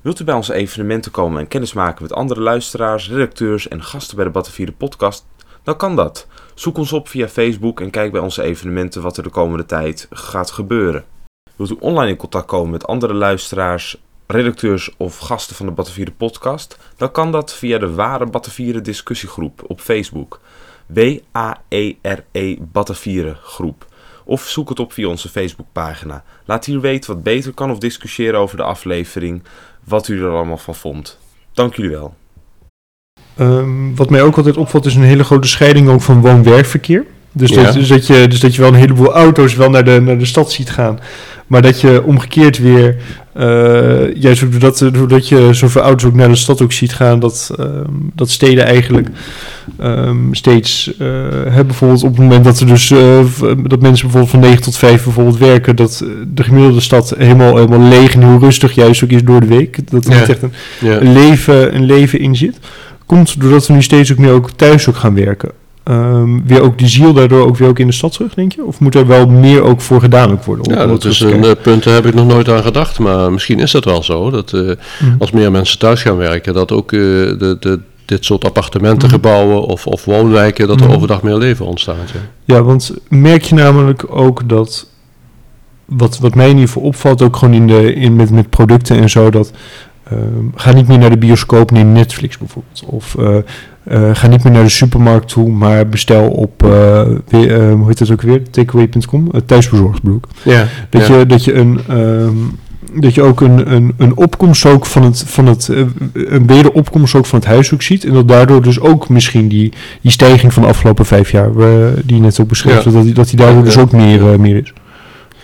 Wilt u bij onze evenementen komen en kennis maken met andere luisteraars, redacteurs en gasten bij de Battenvieren podcast? Dan kan dat. Zoek ons op via Facebook en kijk bij onze evenementen wat er de komende tijd gaat gebeuren. Wilt u online in contact komen met andere luisteraars, redacteurs of gasten van de Battenvieren podcast, dan kan dat via de Ware Battenvieren discussiegroep op Facebook. W-A-E-R-E -E Battenvieren groep. Of zoek het op via onze Facebookpagina. Laat hier weten wat beter kan of discussiëren over de aflevering, wat u er allemaal van vond. Dank jullie wel. Um, wat mij ook altijd opvalt is een hele grote scheiding ook van woon-werkverkeer. Dus, dat, dus, dat je, dus dat je wel een heleboel auto's wel naar de, naar de stad ziet gaan. Maar dat je omgekeerd weer, uh, juist doordat, doordat je zoveel auto's ook naar de stad ook ziet gaan, dat, um, dat steden eigenlijk um, steeds, uh, hebben bijvoorbeeld op het moment dat er dus, uh, dat mensen bijvoorbeeld van 9 tot 5 bijvoorbeeld werken, dat de gemiddelde stad helemaal, helemaal leeg en heel rustig juist ook is door de week. Dat er ja. niet echt een, ja. een, leven, een leven in zit. Komt doordat we nu steeds ook meer ook thuis ook gaan werken um, weer ook die ziel daardoor ook weer ook in de stad terug, denk je? Of moet er wel meer ook voor gedaan ook worden? Ja, dat is een uh, punt, daar heb ik nog nooit aan gedacht. Maar misschien is dat wel zo. Dat uh, mm. als meer mensen thuis gaan werken, dat ook uh, de, de, dit soort appartementengebouwen mm. of, of woonwijken, dat er mm. overdag meer leven ontstaat. Ja. ja, want merk je namelijk ook dat wat, wat mij in ieder geval opvalt, ook gewoon in de, in, met, met producten en zo, dat uh, ga niet meer naar de bioscoop, neem Netflix bijvoorbeeld. Of uh, uh, ga niet meer naar de supermarkt toe, maar bestel op, weer, hoe heet dat ook weer, takeaway.com, thuisbezorgd bedoel Ja, dat, Je, dat je een... Um, dat je ook een, een, een opkomst ook van het, van het een betere opkomst ook van het huishoek ziet. En dat daardoor dus ook misschien die, die stijging van de afgelopen vijf jaar, die je net ook beschreef, dat, die, dat die daardoor dus ook meer, meer is.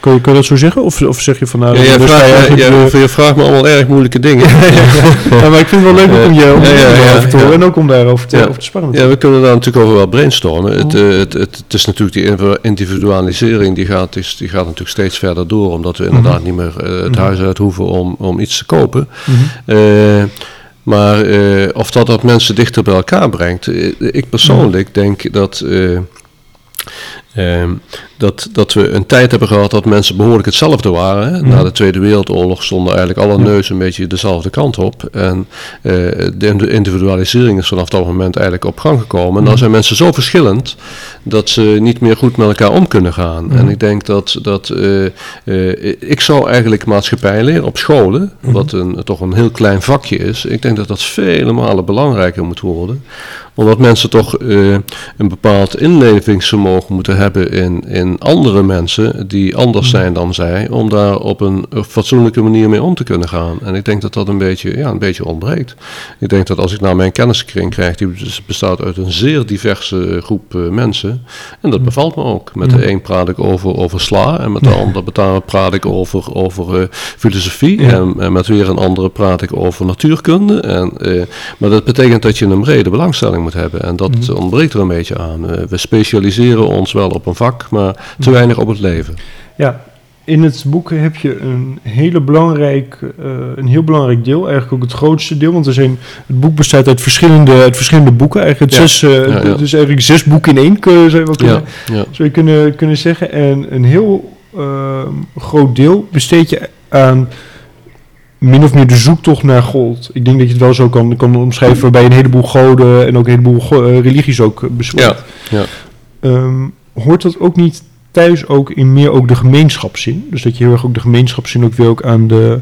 Kun je, kun je dat zo zeggen? Of, of zeg je van nou... Ja, jij, vraagt, je, je, je, vraagt me allemaal erg moeilijke dingen. (laughs) ja, maar ik vind het wel leuk om je, om je te horen en ook om daarover te, over te sparren. Ja, we kunnen daar natuurlijk over wel brainstormen. Het, uh, het, het, het, is natuurlijk die individualisering, die gaat, is, die gaat natuurlijk steeds verder door. Omdat we inderdaad mm -hmm. niet meer uh, het mm -hmm. huis uit hoeven om, om iets te kopen. Mm -hmm. uh, maar of dat dat mensen dichter bij elkaar brengt. ik persoonlijk denk dat... Um, dat, dat we een tijd hebben gehad dat mensen behoorlijk hetzelfde waren. Mhm. Na de Tweede Wereldoorlog stonden eigenlijk alle neuzen een beetje dezelfde kant op. En uh, de individualisering is vanaf dat moment eigenlijk op gang gekomen. En dan mhm. zijn mensen zo verschillend dat ze niet meer goed met elkaar om kunnen gaan. En mhm. ik denk dat, dat uh, uh, ik zou eigenlijk maatschappij leren op scholen, wat een, toch een heel klein vakje is. Ik denk dat dat vele malen belangrijker moet worden Omdat mensen toch uh, een bepaald inlevingsvermogen moeten hebben in, in andere mensen die anders zijn dan zij, om daar op een fatsoenlijke manier mee om te kunnen gaan. En ik denk dat dat een beetje, ja, een beetje ontbreekt. Ik denk dat als ik naar mijn kenniskring krijg, die bestaat uit een zeer diverse groep uh, mensen. En dat bevalt me ook. Met de een praat ik over, over sla en met de ander praat ik over, over uh, filosofie. En, en, met weer een andere praat ik over natuurkunde. En, maar dat betekent dat je een brede belangstelling moet hebben. En dat mm. ontbreekt er een beetje aan. we specialiseren ons wel op een vak, maar te weinig op het leven. Ja, in het boek heb je een, hele belangrijk, uh, een heel belangrijk deel, eigenlijk ook het grootste deel. Want er zijn, het boek bestaat uit verschillende, uit verschillende boeken. Eigenlijk het zes, uh, ja, ja. Dus eigenlijk zes boeken in één, kun, zou je wel kunnen, Zou je kunnen, kunnen zeggen. En een heel uh, groot deel besteed je aan min of meer de zoektocht naar God. Ik denk dat je het wel zo kan, kan omschrijven, waarbij je een heleboel goden en ook een heleboel religies ook bespreekt. Ja, ja. Um, hoort dat ook niet thuis ook in meer ook de gemeenschapszin. Dus dat je heel erg ook de gemeenschapszin ook weer ook aan de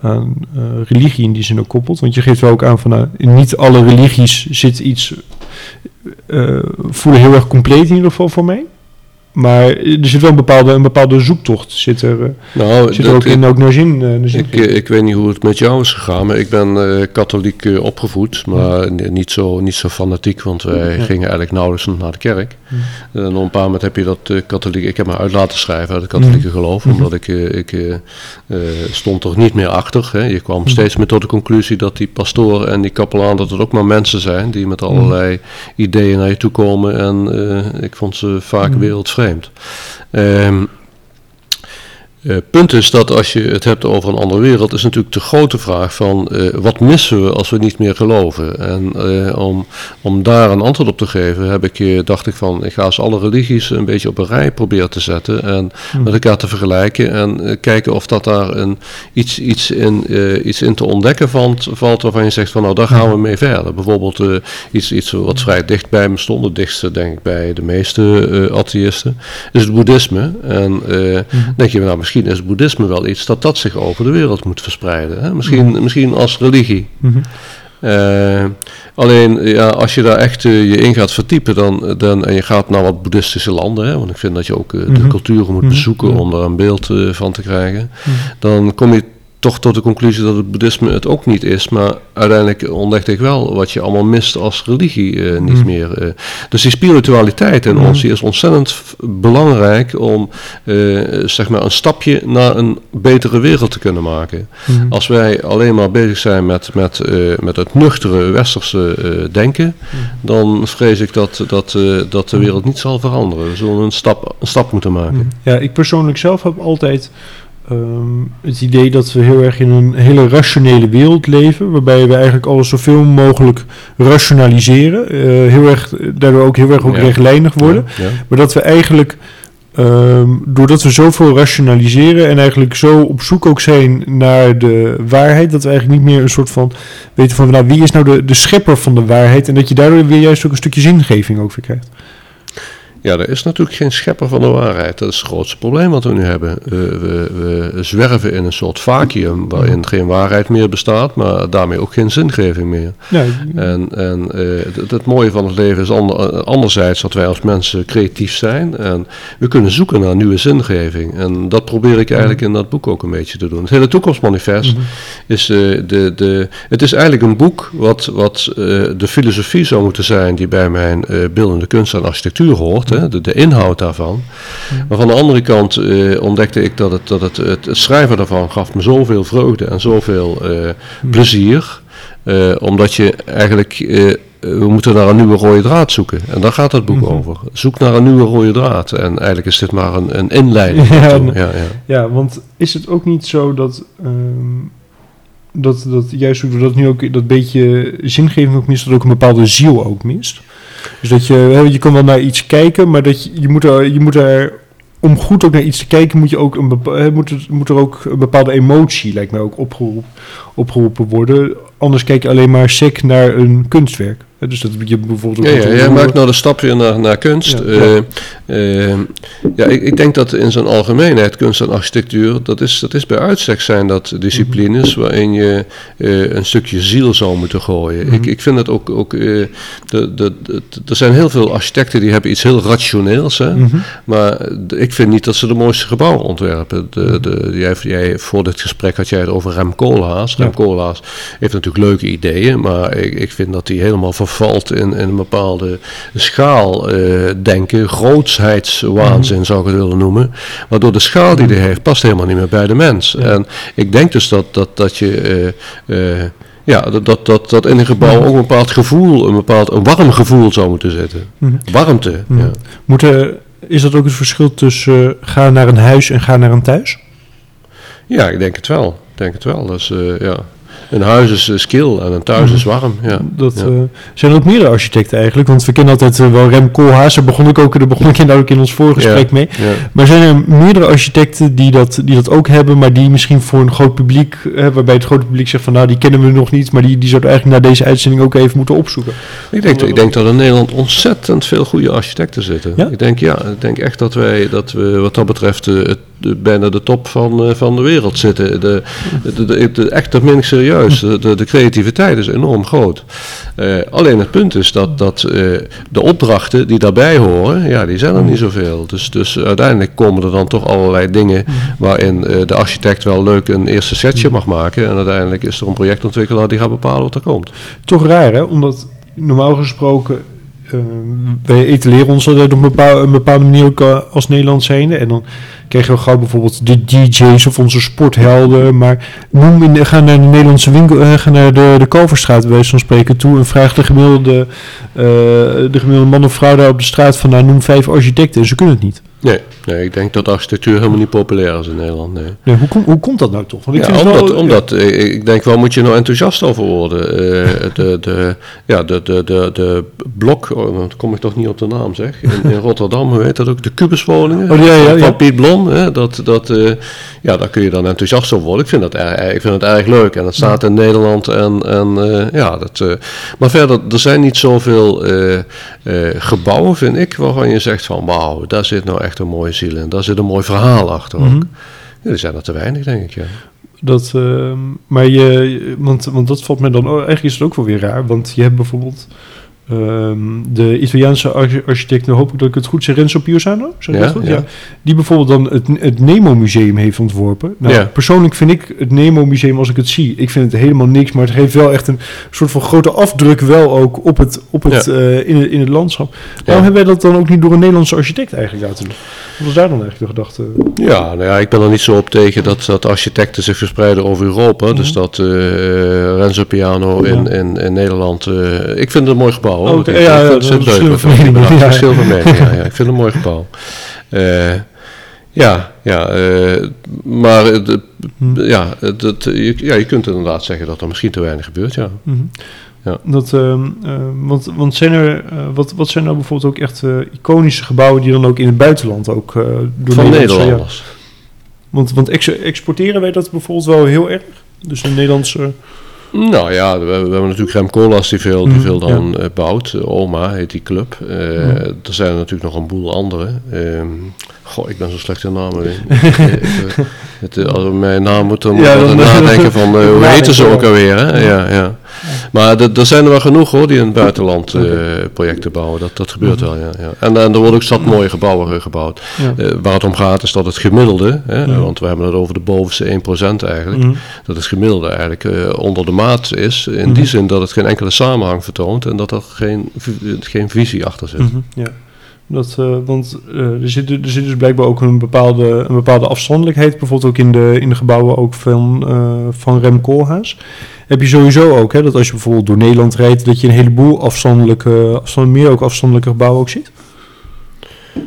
aan, uh, religie in die zin ook koppelt. Want je geeft wel ook aan van nou, niet alle religies zit iets uh, voelen heel erg compleet in ieder geval voor mij. Maar er zit wel een bepaalde, een bepaalde zoektocht zit er, eh, nou, zit er ook in, ook naar zin. Zin ik, ik weet niet hoe het met jou is gegaan, maar ik ben uh, katholiek opgevoed, maar niet, zo, niet zo fanatiek, want wij gingen eigenlijk nauwelijks naar de kerk. Ja. En op een paar moment heb je dat katholiek, ik heb me uit laten schrijven uit het katholieke geloof, omdat ik, ik stond er niet meer achter. Hè. Je kwam steeds meer tot de conclusie dat die pastoor en die kapelaan, dat het ook maar mensen zijn die met allerlei ideeën naar je toe komen en ik vond ze vaak wereldvreemd vreemd. Um, uh, punt is dat als je het hebt over een andere wereld, is natuurlijk de grote vraag van uh, wat missen we als we niet meer geloven? En uh, om, om daar een antwoord op te geven, heb ik, dacht ik van, ik ga eens alle religies een beetje op een rij proberen te zetten en hmm. met elkaar te vergelijken en kijken of dat daar een, iets, iets, in, iets in te ontdekken valt, valt waarvan je zegt van nou daar gaan we mee verder. Bijvoorbeeld iets, iets wat vrij dicht bij me stond, het dichtste denk ik bij de meeste atheïsten, is het boeddhisme. En hmm. denk je nou misschien is het boeddhisme wel iets dat dat zich over de wereld moet verspreiden. Hè? Misschien, mhm. misschien als religie. Mhm. Eh, alleen ja, als je daar echt uh, je in gaat verdiepen dan, dan, en je gaat naar wat boeddhistische landen, hè, want ik vind dat je ook uh, de mhm. culturen moet bezoeken om daar een beeld van te krijgen, dan kom je toch tot de conclusie dat het boeddhisme het ook niet is. Maar uiteindelijk ontdekte ik wel wat je allemaal mist als religie eh, niet mm. meer. Eh. Dus die spiritualiteit in mm. ons die is ontzettend belangrijk om eh, zeg maar een stapje naar een betere wereld te kunnen maken. Mm. Als wij alleen maar bezig zijn met, met, met het nuchtere westerse denken, dan vrees ik dat, dat, dat de wereld niet zal veranderen. We zullen een stap, een stap moeten maken. Ja, ik persoonlijk zelf heb altijd Um, het idee dat we heel erg in een hele rationele wereld leven, waarbij we eigenlijk alles zoveel mogelijk rationaliseren, uh, heel erg, daardoor ook heel erg ook rechtlijnig worden, maar dat we eigenlijk, um, doordat we zoveel rationaliseren en eigenlijk zo op zoek ook zijn naar de waarheid, dat we eigenlijk niet meer een soort van weten van, nou, wie is nou de, de schepper van de waarheid? En dat je daardoor weer juist ook een stukje zingeving ook weer krijgt. Ja, er is natuurlijk geen schepper van de waarheid. Dat is het grootste probleem wat we nu hebben. we, we, zwerven in een soort vacuüm waarin geen waarheid meer bestaat, maar daarmee ook geen zingeving meer. En, en uh, het, mooie van het leven is ander, anderzijds dat wij als mensen creatief zijn en we kunnen zoeken naar nieuwe zingeving. En dat probeer ik eigenlijk in dat boek ook een beetje te doen. Het hele toekomstmanifest mhm. is, uh, de, de, het is eigenlijk een boek wat, wat de filosofie zou moeten zijn die bij mijn beeldende kunst en architectuur hoort de, de, inhoud daarvan. Maar van de andere kant eh, ontdekte ik dat, het, dat het, het, schrijven daarvan gaf me zoveel vreugde en zoveel uh, plezier. Uh, omdat je eigenlijk, we moeten naar een nieuwe rode draad zoeken. En daar gaat het boek mhm. over. Zoek naar een nieuwe rode draad. En eigenlijk is dit maar een, een inleiding. (laughs) Ja, ja, ja. ja, want is het ook niet zo dat... Um, dat, dat juist doordat nu ook dat beetje zingeving ook mist, dat ook een bepaalde ziel ook mist. Dus dat je, je kan wel naar iets kijken, maar dat je, je, moet er, je moet er, om goed ook naar iets te kijken, moet, je ook een bepa- moet, er, moet er ook een bepaalde emotie, lijkt mij ook, opgeroepen, opgeroepen worden. Anders kijk je alleen maar sec naar een kunstwerk. Dus dat je bijvoorbeeld ook ja, jij maakt nou de stap weer naar, naar kunst. Ja, Ja, ja. ja ik, ik denk dat in zijn algemeenheid kunst en architectuur, dat is, dat is bij uitstek zijn dat disciplines Mhm. waarin je eh, een stukje ziel zou moeten gooien. Mhm. ik, ik vind het ook, ook eh, de, de, de- er zijn heel veel architecten die hebben iets heel rationeels, hè? Mhm. maar ik vind niet dat ze de mooiste gebouwen ontwerpen. De, de, jij, jij, voor dit gesprek had jij het over Rem Koolhaas. Rem. Koolhaas heeft natuurlijk leuke ideeën, maar ik, ik vind dat hij helemaal vervalt in, in een bepaalde schaal eh, denken, grootsheidswaanzin zou ik het willen noemen. Waardoor de schaal die hij heeft past helemaal niet meer bij de mens. Ja. En ik denk dus dat, dat, dat je... eh, eh, ja, dat, dat, dat, dat in een gebouw ook een bepaald gevoel, een bepaald een warm gevoel zou moeten zitten. Mhm. Warmte. Mhm. Ja. Moet er, is dat ook het verschil tussen gaan naar een huis en gaan naar een thuis? ja, ik denk het wel. Ik denk het wel. Dus, ja. Een huis is eh, skill en een thuis Mhm. is warm. Ja. Dat, Ja. eh, zijn er ook meerdere architecten eigenlijk? Want we kennen altijd eh, wel Rem Koolhaas. Daar begon ik ook, daar begon ik ook in ons voorgesprek Ja. mee. Maar zijn er meerdere architecten die dat, die dat ook hebben, maar die misschien voor een groot publiek, eh, waarbij het grote publiek zegt van nou die kennen we nog niet, maar die, die zouden eigenlijk na deze uitzending ook even moeten opzoeken? Ik denk, ik denk dat in Nederland ontzettend veel goede architecten zitten. Ja? Ik denk ja, ik denk echt dat wij dat we wat dat betreft eh, het, de- bijna de top van, eh, van de wereld zitten. De, de, echt, dat meen ik serieus. De, creativiteit is enorm groot. Eh, alleen het punt is dat, dat eh, de opdrachten die daarbij horen, ja, die zijn er niet zoveel. Dus, dus uiteindelijk komen er dan toch allerlei dingen waarin de architect wel leuk een eerste setje mag maken. En uiteindelijk is er een projectontwikkelaar die gaat bepalen wat er komt. Toch raar hè, omdat normaal gesproken wij etaleren ons altijd op een bepaalde, manier ook als Nederland zijnde en dan krijgen we gauw bijvoorbeeld de DJ's of onze sporthelden, maar noem in ga naar de Nederlandse winkel, eh, ga naar de, de wijze van spreken toe en vraag de gemiddelde, eh, de gemiddelde man of vrouw daar op de straat van nou noem vijf architecten en ze kunnen het niet. Nee, nee, ik denk dat architectuur helemaal niet populair is in Nederland. Nee. Nee, hoe, kom- hoe komt dat nou toch? Want ik Ja, vind omdat, wel- omdat eh, ik denk, waar moet je nou enthousiast over worden? Eh, (laughs) de, de, ja, de, de, de, de blok, oh, dan kom ik toch niet op de naam zeg, in, in Rotterdam, hoe heet dat ook? De kubuswoningen Oh, ja, van. Piet Blom. Hè? Dat, dat, eh, ja, daar kun je dan enthousiast over worden. Ik vind dat erg, ik vind het erg leuk en dat staat in Nederland. En, en ja, dat, maar verder, er zijn niet zoveel gebouwen, vind ik, waarvan je zegt van wauw, daar zit nou echt een mooie ziel in. Daar zit een mooi verhaal achter ook. Mhm. Ja, die zijn er te weinig, denk ik, ja. Dat, ehm, maar je, want, want dat valt me dan, eigenlijk is het ook wel weer raar, want je hebt bijvoorbeeld ehm, de Italiaanse arch- architect, nou hoop ik dat ik het goed zeg, Renzo Piusano, zeg Ja, dat goed? ja. die bijvoorbeeld dan het, het Nemo Museum heeft ontworpen. Nou, Ja. persoonlijk vind ik het Nemo Museum, als ik het zie, ik vind het helemaal niks, maar het geeft wel echt een soort van grote afdruk wel ook op het, op het, eh, in, het in het landschap. Waarom hebben wij dat dan ook niet door een Nederlandse architect eigenlijk laten doen? Wat was daar dan eigenlijk de gedachte? Ja, nou ja, ik ben er niet zo op tegen dat, dat architecten zich verspreiden over Europa. Dus dat eh Renzo Piano in, in, in Nederland. eh, ik vind het een mooi gebouw. hoor. Oh, Ik- ja, ik ja, vind het dat is leuk. verschil van mening, Ja, ja. (laughs) Ik vind het een mooi gebouw. Eh, ja, ja, maar het, het- Hm. ja, je, ja, je kunt inderdaad zeggen dat er misschien te weinig gebeurt, ja. Mhm. Ja. Dat, ehm, eh, want, want zijn er, eh, wat, wat zijn nou bijvoorbeeld ook echt eh, iconische gebouwen die dan ook in het buitenland ook eh door Van ja. Nederlanders. Want, want ex- exporteren wij dat bijvoorbeeld wel heel erg? Dus een Nederlandse... Nou ja, we, we hebben natuurlijk Rem Koolhaas die veel, die Mhm, veel dan bouwt. Oma heet die club. Mhm. Er zijn er natuurlijk nog een boel andere. Ehm, goh, ik ben zo slecht in namen. (laughs) Ik- het, eh, als we mijn naam moeten, moet Ja, dan- nadenken van eh, hoe (laughs) heten ze ook ja. alweer. Hè? Ja, ja. Maar er- zijn er wel genoeg hoor, die in het buitenland (laughs) eh, projecten bouwen. Dat, dat gebeurt Mhm. wel, ja. ja. En, en er worden ook zat mooie gebouwen eh, gebouwd. Ja. Eh, waar het om gaat is dat het gemiddelde, hè, Mhm. want we hebben het over de bovenste 1% eigenlijk Mhm. dat het gemiddelde eigenlijk eh, onder de maat is. In Mhm. die zin dat het geen enkele samenhang vertoont en dat er geen, geen visie achter zit. Mhm, Ja. Dat, eh, want eh, er, zit, er zit dus blijkbaar ook een bepaalde, een bepaalde afstandelijkheid, bijvoorbeeld ook in de, in de gebouwen ook van, eh, van Rem Koolhaas. Heb je sowieso ook, hè, dat als je bijvoorbeeld door Nederland rijdt, dat je een heleboel afstandelijke, afstand, meer ook afstandelijke gebouwen ook ziet?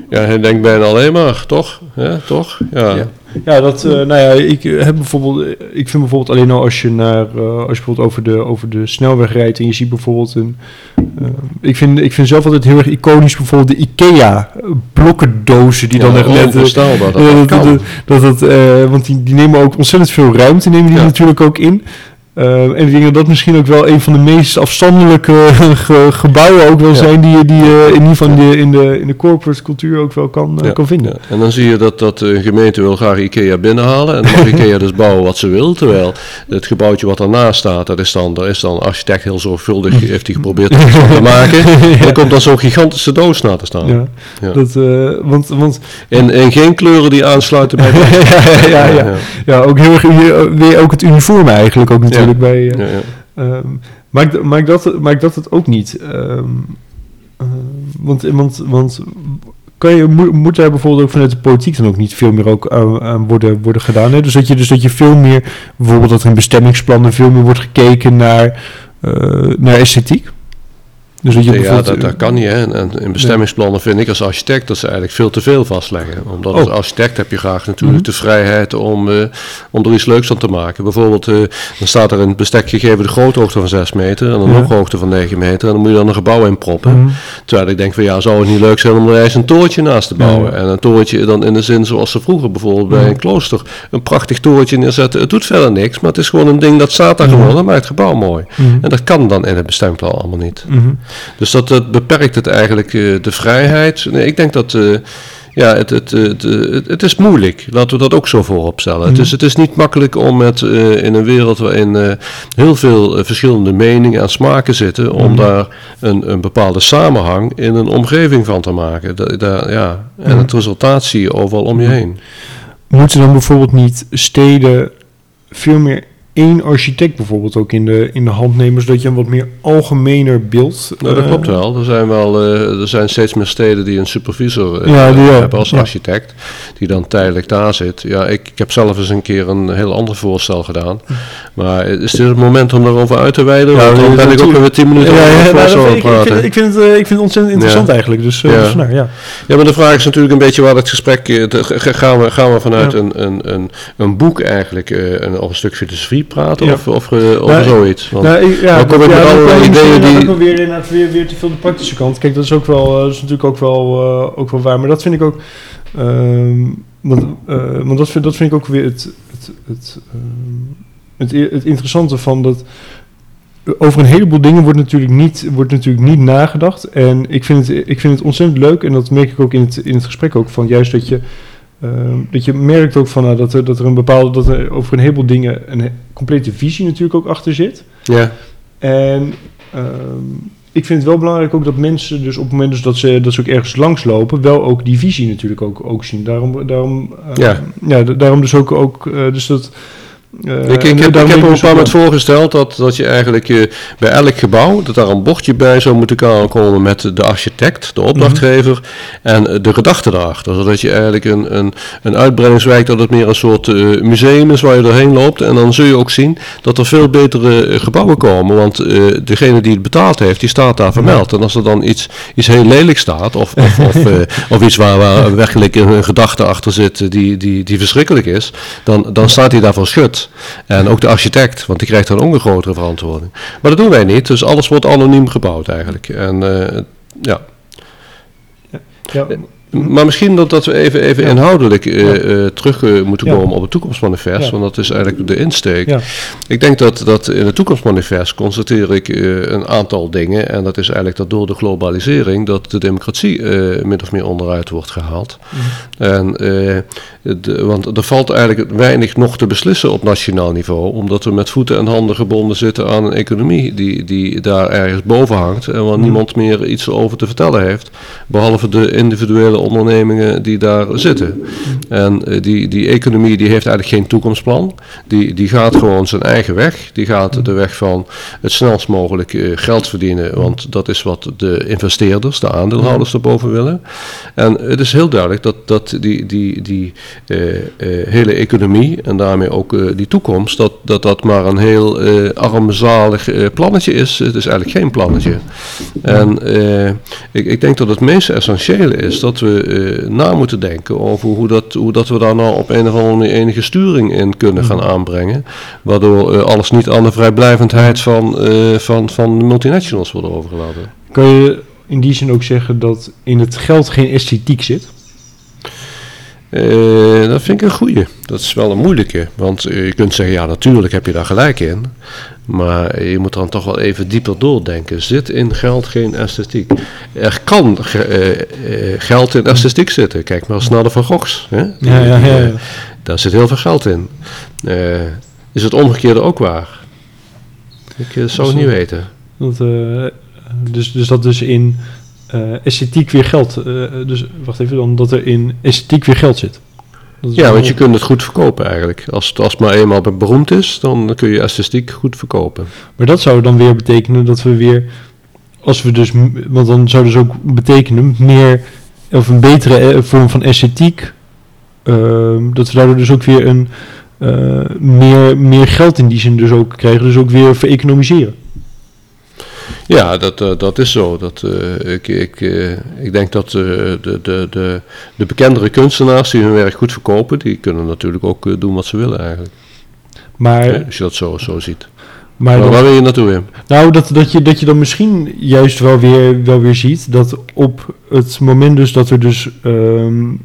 Ja, hij denkt bijna alleen maar, toch? Ja, toch? Ja. Ja. Ja, dat, eh, nou ja, ik eh, heb bijvoorbeeld, eh, ik vind bijvoorbeeld alleen al als je naar, als je bijvoorbeeld over de, over de snelweg rijdt en je ziet bijvoorbeeld een, ik vind, ik vind zelf altijd heel erg iconisch bijvoorbeeld de IKEA eh, blokkendozen die dan echt net, eh, onvoorstelbaar dat dat dat, dat, want die, die nemen ook ontzettend veel ruimte, nemen die Ja. natuurlijk ook in. Uh, en ik denk dat dat misschien ook wel een van de meest afstandelijke (laughs) ge gebouwen ook wel ja. zijn die, die je in ieder geval in de, in de, in de corporate cultuur ook wel kan, uh, ja. kan vinden. Ja. En dan zie je dat, dat een gemeente wil graag IKEA binnenhalen en dan mag (laughs) IKEA dus bouwen wat ze wil. Terwijl het gebouwtje wat daarnaast staat, dat is dan, daar is dan architect heel zorgvuldig, (laughs) heeft hij geprobeerd te maken. En er komt dan zo'n gigantische doos na te staan. Ja. Dat, uh, want, want... En, en geen kleuren die aansluiten bij ja, ja, ja, ja. ja, ook heel erg weer ook het uniform eigenlijk ook natuurlijk bij. Uh, ja, ja. Um, maar, ik, maar, ik dat, maar ik dat het ook niet. Um, uh, want, want, want kan je, moet, moet daar bijvoorbeeld ook vanuit de politiek dan ook niet veel meer ook aan, aan worden, worden gedaan? Hè? Dus, dat je, dus dat je veel meer, bijvoorbeeld dat er in bestemmingsplannen veel meer wordt gekeken naar, uh, naar esthetiek? Dus dat je ja, dat, dat kan niet. Hè. En, in bestemmingsplannen vind ik als architect dat ze eigenlijk veel te veel vastleggen. Omdat oh. als architect heb je graag natuurlijk mm -hmm. de vrijheid om, uh, om er iets leuks van te maken. Bijvoorbeeld, uh, dan staat er in het bestek gegeven de groothoogte van 6 meter en een ja. hooghoogte van 9 meter. En dan moet je dan een gebouw in proppen. Mm -hmm. Terwijl ik denk van ja, zou het niet leuk zijn om er eens een torentje naast te bouwen. Ja. En een torentje dan in de zin zoals ze vroeger bijvoorbeeld bij een klooster een prachtig torentje neerzetten. Het doet verder niks, maar het is gewoon een ding dat staat daar gewoon en maakt het gebouw mooi. En dat kan dan in het bestemmingsplan allemaal niet. Dus dat, dat beperkt het eigenlijk uh, de vrijheid. Nee, ik denk dat. Uh, ja, het, het, het, het, is moeilijk. Laten we dat ook zo voorop stellen. Mm. Het, is, niet makkelijk om met, uh, in een wereld waarin heel veel verschillende meningen en smaken zitten, om mm. daar een, een bepaalde samenhang in een omgeving van te maken. Da, da, ja. En mm. het resultaat zie je overal om je heen. Moeten dan bijvoorbeeld niet steden veel meer één architect bijvoorbeeld ook in de, in de hand nemen, zodat je een wat meer algemener beeld... Nou, dat uh, klopt wel. Er zijn wel uh, er zijn steeds meer steden die een supervisor ja, die, hebben als ja. architect, die dan tijdelijk daar zit. Ja, ik, ik heb zelf eens een keer een heel ander voorstel gedaan. Maar is dit het moment om daarover uit te wijden? Ja, dan ben ik ook weer tien minuten over ja, nou, ik, praten. Ik vind, ik, vind het, ik vind het ontzettend interessant eigenlijk. Dus, ja. Dus, nou, ja. ja, maar de vraag is natuurlijk een beetje waar het gesprek... Gaan, we, gaan we vanuit een, een, een, een boek eigenlijk, een, of een stuk filosofie praten ja. of, of, uh, of nou, zoiets? Want nou, ik, ja, dan kom ik ja, met allerlei ideeën die... ook weer, in, weer, weer te veel de praktische kant. Kijk, dat is, ook wel, uh, dat is natuurlijk ook wel, uh, ook wel waar. Maar dat vind ik ook... Um, want, want dat, vind, dat vind ik ook weer het, het, het, um, het, het interessante van dat over een heleboel dingen wordt natuurlijk niet, wordt natuurlijk niet nagedacht. En ik vind, het, ik vind het ontzettend leuk, en dat merk ik ook in het, in het gesprek ook, van juist dat je Uh, dat je merkt ook van, uh, dat, er, dat er een bepaalde, dat er over een heleboel dingen een complete visie natuurlijk ook achter zit. Ja. En uh, ik vind het wel belangrijk ook dat mensen dus op het moment dus dat, ze, dat ze ook ergens langslopen, wel ook die visie natuurlijk ook, ook zien. Daarom, daarom, ja. ja, daarom dus ook, ook dus dat uh, ik, ik, heb, ik heb er een paar met voorgesteld dat, dat je eigenlijk uh, bij elk gebouw, dat daar een bordje bij zou moeten komen met de architect, de opdrachtgever mm -hmm. en de gedachte daarachter. Zodat je eigenlijk een, een, een uitbreidingswijk, dat het meer een soort uh, museum is waar je doorheen loopt. En dan zul je ook zien dat er veel betere gebouwen komen. Want degene die het betaald heeft, die staat daar vermeld. En als er dan iets, iets heel lelijk staat, of, of, of, (laughs) of iets waar, waar werkelijk een gedachte achter zit die, die, die verschrikkelijk is, dan, dan staat hij daarvoor schut. En ook de architect, want die krijgt dan ook een grotere verantwoording. Maar dat doen wij niet, dus alles wordt anoniem gebouwd eigenlijk. En uh, ja. ja. Maar misschien dat, dat we even, even inhoudelijk uh, uh, terug uh, moeten komen op het toekomstmanifest, want dat is eigenlijk de insteek. Ik denk dat, dat in het toekomstmanifest constateer ik een aantal dingen. En dat is eigenlijk dat door de globalisering dat de democratie min of meer onderuit wordt gehaald. Mm. En, de, want er valt eigenlijk weinig nog te beslissen op nationaal niveau, omdat we met voeten en handen gebonden zitten aan een economie die, die daar ergens boven hangt en waar mm. niemand meer iets over te vertellen heeft, behalve de individuele ondernemingen die daar zitten. En uh, die, die economie die heeft eigenlijk geen toekomstplan. Die, die gaat gewoon zijn eigen weg. Die gaat de weg van het snelst mogelijk uh, geld verdienen. Want dat is wat de investeerders, de aandeelhouders erboven willen. En het is heel duidelijk dat, dat die, die, die uh, hele economie en daarmee ook die toekomst, dat, dat dat maar een heel armzalig plannetje is. Het is eigenlijk geen plannetje. En ik, ik denk dat het meest essentiële is dat we uh, na moeten denken over hoe dat, hoe dat we daar nou op een of andere manier enige sturing in kunnen gaan aanbrengen. Waardoor uh, alles niet aan de vrijblijvendheid van, uh, van, van multinationals wordt overgelaten. Kan je in die zin ook zeggen dat in het geld geen esthetiek zit? Uh, dat vind ik een goeie. Dat is wel een moeilijke. Want je kunt zeggen, ja natuurlijk heb je daar gelijk in. Maar je moet dan toch wel even dieper doordenken. Zit in geld geen esthetiek? Er kan uh, geld in esthetiek zitten. Kijk maar eens naar de Van Goghs. Hè? Ja, ja, ja, ja. Daar zit heel veel geld in. is het omgekeerde ook waar? Ik zou het niet weten. Dat, dus, dus dat dus in esthetiek weer geld... dus wacht even dan, dat er in esthetiek weer geld zit. Ja, want je kunt het goed verkopen eigenlijk. Als het, als het maar eenmaal beroemd is, dan kun je esthetiek goed verkopen. Maar dat zou dan weer betekenen dat we weer, als we dus, want dan zou dus ook betekenen meer, of een betere eh, vorm van esthetiek, ehm, dat we daardoor dus ook weer een, meer, meer geld in die zin dus ook krijgen, dus ook weer vereconomiseren. Ja, dat, uh, dat is zo. Dat, uh, ik, ik, uh, ik denk dat de, de, de, de bekendere kunstenaars die hun werk goed verkopen, die kunnen natuurlijk ook doen wat ze willen eigenlijk. Maar, ja, als je dat zo, zo ziet. Maar, maar waar wil je naartoe, Wim? Nou, dat, dat, je, dat je dan misschien juist wel weer, wel weer ziet dat op het moment dus dat er dus... Um,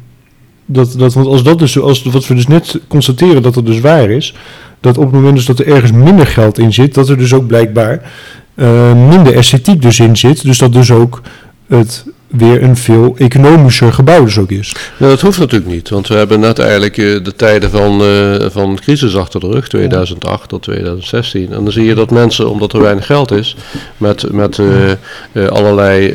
dat, dat, want als dat dus, als wat we dus net constateren dat het dus waar is, dat op het moment dus dat er ergens minder geld in zit, dat er dus ook blijkbaar minder esthetiek dus in zit. Dus dat dus ook het weer een veel economischer gebouw dus ook is. Nou, dat hoeft natuurlijk niet, want we hebben net eigenlijk uh, de tijden van, uh, van crisis achter de rug, 2008 tot 2016. En dan zie je dat mensen, omdat er weinig geld is, met, met uh, allerlei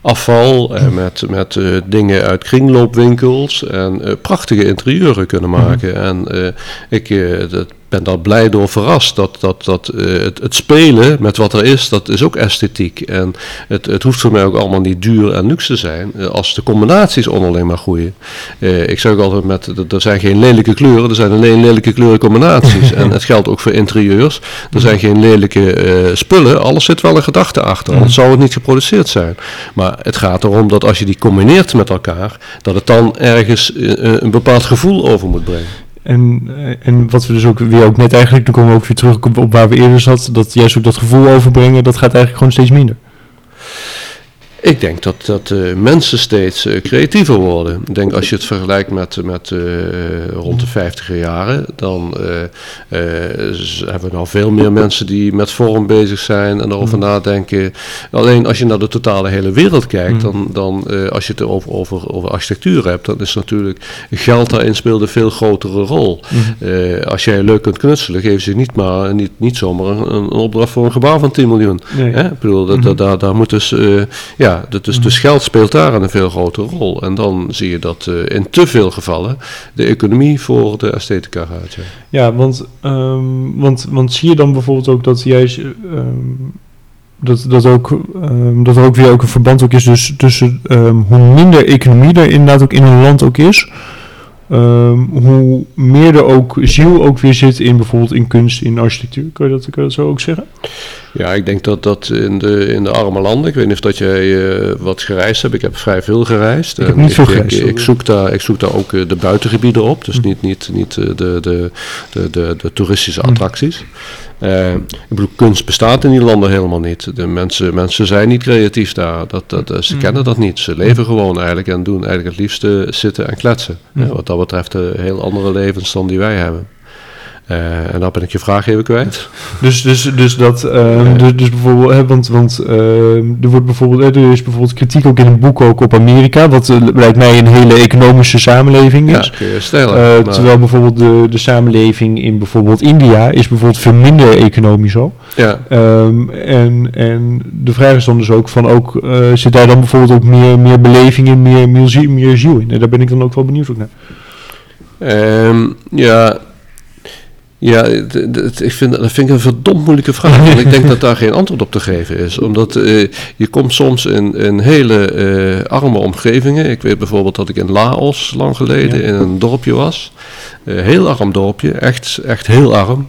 afval en met, met dingen uit kringloopwinkels en prachtige interieuren kunnen maken. En ik, dat ben daar blij door verrast. Dat, dat, dat uh, het, het, spelen met wat er is, dat is ook esthetiek. En het, het hoeft voor mij ook allemaal niet duur en luxe te zijn. Uh, als de combinaties onderling maar groeien. Uh, ik zeg ook altijd, met, er zijn geen lelijke kleuren, er zijn alleen lelijke kleurencombinaties. (laughs) en het geldt ook voor interieurs. Er zijn geen lelijke spullen, alles zit wel een gedachte achter. Anders zou het niet geproduceerd zijn. Maar het gaat erom dat als je die combineert met elkaar, dat het dan ergens een bepaald gevoel over moet brengen. En, eh, en wat we dus ook weer ook net eigenlijk, dan komen we ook weer terug op waar we eerder zat, dat juist ook dat gevoel overbrengen, dat gaat eigenlijk gewoon steeds minder. Ik denk dat, dat uh, mensen steeds uh, creatiever worden. Ik denk als je het vergelijkt met, met uh, rond de 50 jaren, dan hebben we nou veel meer mensen die met vorm bezig zijn en erover mm. nadenken. Alleen als je naar de totale hele wereld kijkt, mm. dan, dan als je het over, over, over architectuur hebt, dan is natuurlijk geld daarin speelt een veel grotere rol. Mm. als jij leuk kunt knutselen, geven ze niet, maar, niet, niet zomaar een, een opdracht voor een gebouw van 10 miljoen. Nee. Hè? Ik bedoel, dat, mm-hmm. daar, daar moet dus, ja, ja, dus, dus geld speelt daar een veel grotere rol. En dan zie je dat uh, in te veel gevallen de economie voor de esthetica gaat. Ja, ja want, um, want, want zie je dan bijvoorbeeld ook dat juist... Um, dat, dat, ook, um, dat er ook weer ook een verband ook is dus tussen hoe minder economie er inderdaad ook in een land ook is, hoe meer er ook ziel ook weer zit in bijvoorbeeld in kunst, in architectuur. Kan je dat, kan je dat zo ook zeggen? Ja, ik denk dat dat in de, in de arme landen, ik weet niet of dat jij uh, wat gereisd hebt, ik heb vrij veel gereisd. Ik heb niet veel gereisd. Ik, ik, zoek daar, ik zoek daar ook uh, de buitengebieden op, dus hm. niet, niet, niet de, de, de, de, de, toeristische hm. attracties. ik bedoel, kunst bestaat in die landen helemaal niet. De mensen, mensen zijn niet creatief daar, dat, dat, ze hm. kennen dat niet. Ze leven gewoon eigenlijk en doen eigenlijk het liefste zitten en kletsen. wat dat betreft heel andere levens dan die wij hebben. Uh, en dan ben ik je vraag even kwijt. (laughs) Dus, dus, dus dat, uh, dus, dus, bijvoorbeeld, hè, want, want uh, er wordt bijvoorbeeld, er is bijvoorbeeld kritiek ook in een boek ook op Amerika, wat lijkt mij een hele economische samenleving is. Ja, stellen, terwijl bijvoorbeeld de, de samenleving in bijvoorbeeld India is bijvoorbeeld veel minder economisch al. Ja. Um, en, en de vraag is dan dus ook van, ook, zit daar dan bijvoorbeeld ook meer, meer beleving in, meer, meer, ziel, meer ziel in? En daar ben ik dan ook wel benieuwd naar. Um, ja, ja, ik vind, dat vind ik een verdomd moeilijke vraag. (laughs) En ik denk dat daar geen antwoord op te geven is. Omdat uh, je komt soms in, in hele uh, arme omgevingen. Ik weet bijvoorbeeld dat ik in Laos lang geleden in een dorpje was. Uh, heel arm dorpje, echt, echt heel arm.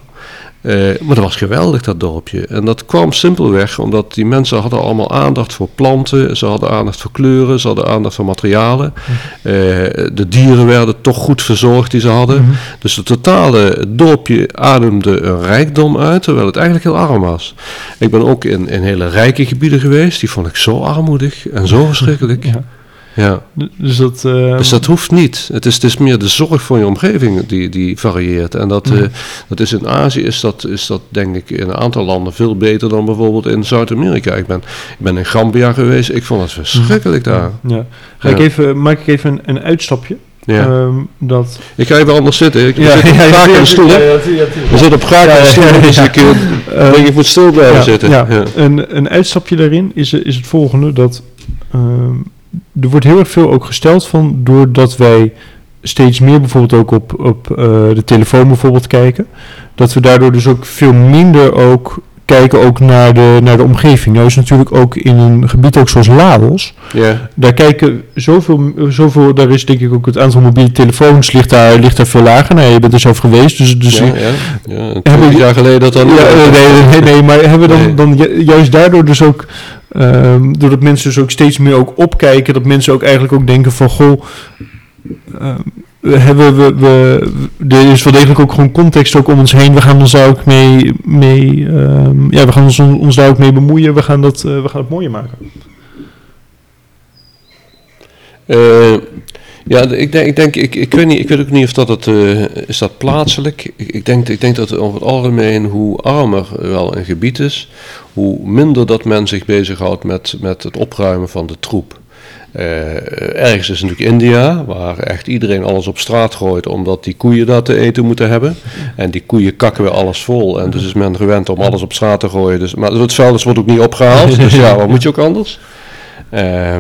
Uh, maar dat was geweldig, dat dorpje. En dat kwam simpelweg omdat die mensen hadden allemaal aandacht voor planten. Ze hadden aandacht voor kleuren, ze hadden aandacht voor materialen. Uh, de dieren werden toch goed verzorgd die ze hadden. -hmm. Dus het totale dorpje ademde een rijkdom uit, terwijl het eigenlijk heel arm was. Ik ben ook in, in hele rijke gebieden geweest. Die vond ik zo armoedig en zo verschrikkelijk. Ja. Ja. Dus dat, uh, dus dat hoeft niet. Het is, het is meer de zorg voor je omgeving die, die varieert. En dat, uh, dat is in Azië is dat, is dat denk ik in een aantal landen veel beter dan bijvoorbeeld in Zuid-Amerika. Ik ben, ik ben in Gambia geweest. Ik vond het verschrikkelijk daar. Ja. Ga Ik even, maak ik even een, een uitstapje. Ja. Um, dat... Ik ga even anders zitten. Ik ja, zit op in de stoel. We zitten op graag de stoel, dus ik denk ik moet stil blijven zitten. Ja. Een, een uitstapje daarin is, is het volgende, dat um, er wordt heel erg veel ook gesteld van, doordat wij steeds meer bijvoorbeeld ook op, op uh, de telefoon bijvoorbeeld kijken, dat we daardoor dus ook veel minder ook kijken ook naar de, naar de omgeving. Nou is natuurlijk ook in een gebied ook zoals Laos. Yeah. Daar kijken zoveel, zoveel, daar is denk ik ook het aantal mobiele telefoons ligt daar, ligt daar veel lager. Nou, je bent er zelf geweest, dus... dus ja, ja. ja hebben jaar geleden dat dan... Ja, nee, nee, nee, maar hebben dan, nee. dan juist daardoor dus ook... Um, doordat mensen dus ook steeds meer ook opkijken, dat mensen ook eigenlijk ook denken van, goh... Um, we hebben we, we, er is wel degelijk ook gewoon context ook om ons heen. We gaan ons daar ook mee, mee um, ja, we gaan ons, ons daar ook mee bemoeien. We gaan dat, uh, we gaan het mooier maken. Uh, ja, ik denk, ik, denk ik, ik, weet niet, ik weet ook niet of dat het, uh, is dat plaatselijk. Ik, ik, denk, ik denk dat over het algemeen hoe armer wel een gebied is, hoe minder dat men zich bezighoudt met, met het opruimen van de troep. Uh, ergens is natuurlijk India, waar echt iedereen alles op straat gooit omdat die koeien dat te eten moeten hebben. En die koeien kakken weer alles vol. En dus is men gewend om alles op straat te gooien. Dus, maar het vuilnis wordt ook niet opgehaald. Dus ja, wat moet je ook anders? Uh,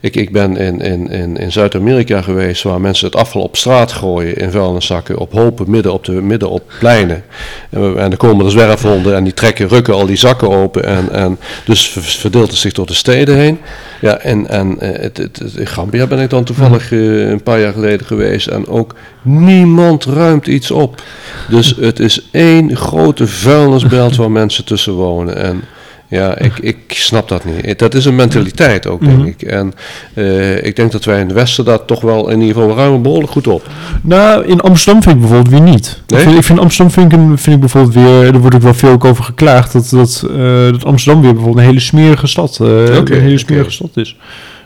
ik, ik ben in, in, in, in Zuid-Amerika geweest waar mensen het afval op straat gooien in vuilniszakken op hopen midden op, de, midden op pleinen. En, en dan komen er zwerfhonden en die trekken, rukken al die zakken open en, en dus verdeelt het zich door de steden heen. Ja, en, en het, het, het, in Gambia ben ik dan toevallig uh, een paar jaar geleden geweest en ook niemand ruimt iets op. Dus het is één grote vuilnisbelt waar (laughs) mensen tussen wonen en... Ja, ik, ik snap dat niet. Dat is een mentaliteit ook, denk ik. En uh, ik denk dat wij in het Westen dat toch wel in ieder geval ruimen behoorlijk goed op. Nou, in Amsterdam vind ik bijvoorbeeld weer niet. Nee? Ik, vind, ik vind Amsterdam vind ik, vind ik bijvoorbeeld weer, er wordt ook wel veel over geklaagd, dat, dat, uh, dat Amsterdam weer bijvoorbeeld een hele smerige stad, uh, okay, een hele smerige okay. stad is.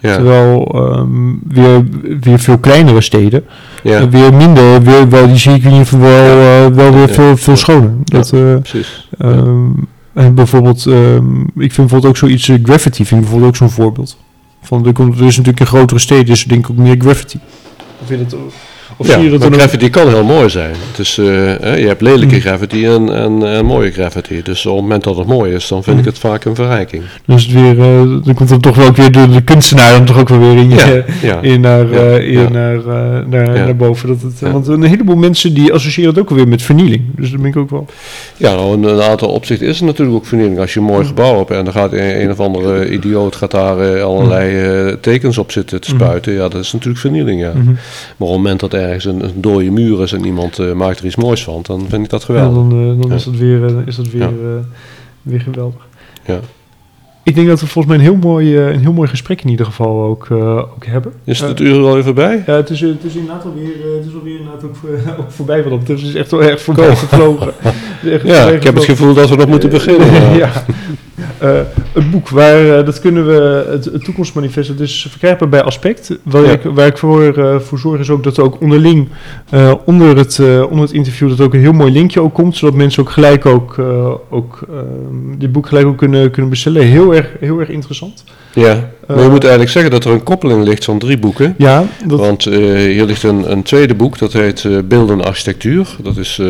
Ja. Terwijl um, weer, weer veel kleinere steden, ja. weer minder, weer wel, die zie ik in ieder geval wel, wel weer ja. veel, veel schoner. Dat, precies. Um, en bijvoorbeeld, um, ik vind bijvoorbeeld ook zoiets, uh, graffiti vind ik bijvoorbeeld ook zo'n voorbeeld. Van, er, komt, er is natuurlijk in grotere steden, dus denk ik ook meer graffiti. Vind het, of ja, zie je dat maar graffiti kan heel mooi zijn. Dus uh, je hebt lelijke mm. graffiti en, en, en, mooie graffiti. Dus op het moment dat het mooi is, dan vind ik het vaak een verrijking. Dus het weer, uh, dan komt er toch wel ook weer de, de kunstenaar dan toch ook wel weer in, je, ja, (laughs) ja. in naar, uh, in naar, naar, naar boven. Dat het, Want een heleboel mensen die associëren het ook alweer met vernieling. Dus dat ben ik ook wel. Ja, nou, in een aantal opzichten is het natuurlijk ook vernieling. Als je een mooi mm. gebouw hebt en dan gaat een, een of andere idioot gaat daar allerlei tekens op zitten te spuiten. Ja, dat is natuurlijk vernieling, ja. -hmm. Maar op het moment dat ergens een, een dode muur is en iemand uh, maakt er iets moois van, dan vind ik dat geweldig. Ja, dan, uh, dan ja. is dat weer, uh, is dat weer, weer geweldig. Ja. Ik denk dat we volgens mij een heel mooi, een heel mooi gesprek in ieder geval ook, ook hebben. Is het uur al even bij? Ja, het is, het is inderdaad alweer, het is alweer inderdaad ook, voor, ook voorbij wat dat Het is echt wel erg voorbij gevlogen. ja, ik heb het gevoel dat we nog moeten beginnen. (laughs) ja. Uh, het boek, waar, uh, dat kunnen we, het, het toekomstmanifest, het is verkrijgbaar bij Aspect. Waar, ja. ik, waar ik voor, uh, voor zorg is ook dat er ook onderling, onder, het, onder het interview, dat ook een heel mooi linkje ook komt, zodat mensen ook gelijk ook, ook dit boek gelijk ook kunnen, kunnen bestellen. Heel erg, heel erg interessant. Ja, maar je moet eigenlijk zeggen dat er een koppeling ligt van drie boeken. Ja. Dat... Want hier ligt een, een tweede boek, dat heet Beelden en Architectuur. Dat is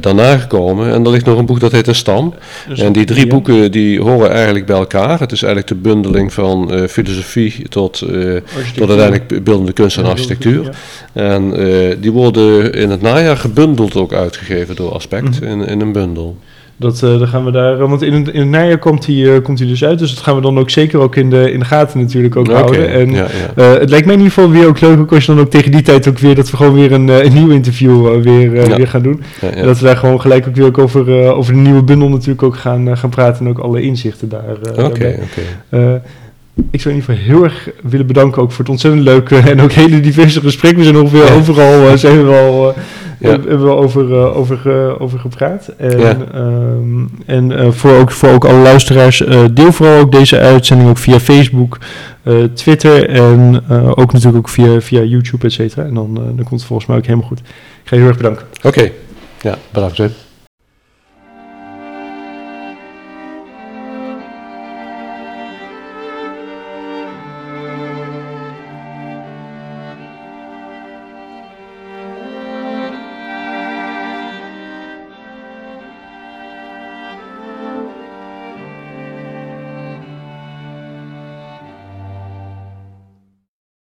daarna gekomen. En er ligt nog een boek dat heet De Stam. En die drie ja. Boeken die horen eigenlijk bij elkaar. Het is eigenlijk de bundeling van uh, filosofie tot, uh, tot uiteindelijk beeldende kunst en architectuur. En uh, die worden in het najaar gebundeld ook uitgegeven door Aspect mm -hmm. in, in een bundel. Dat, uh, dan gaan we daar, want in het, in het najaar komt hij, uh, komt hij dus uit. Dus dat gaan we dan ook zeker ook in de, in de gaten natuurlijk ook okay, houden. En ja, ja. Uh, het lijkt mij in ieder geval weer ook leuk ook als je dan ook tegen die tijd ook weer, dat we gewoon weer een, een nieuw interview weer, ja. weer gaan doen. En dat we daar gewoon gelijk ook weer ook over, over de nieuwe bundel natuurlijk ook gaan, gaan praten en ook alle inzichten daar. Oké, okay, okay. Ik zou in ieder geval heel erg willen bedanken ook voor het ontzettend leuke en ook hele diverse gesprek. We zijn ongeveer overal, zijn we al Ja. hebben we over, eh, over, eh, over gepraat. En, Ja. ehm, en eh, voor, ook, voor ook alle luisteraars, eh, deel vooral ook deze uitzending ook via Facebook, Twitter en ook natuurlijk ook via, via YouTube, et cetera. En dan, dan komt het volgens mij ook helemaal goed. Ik ga je heel erg bedanken. Oké, ja, bedankt. hè.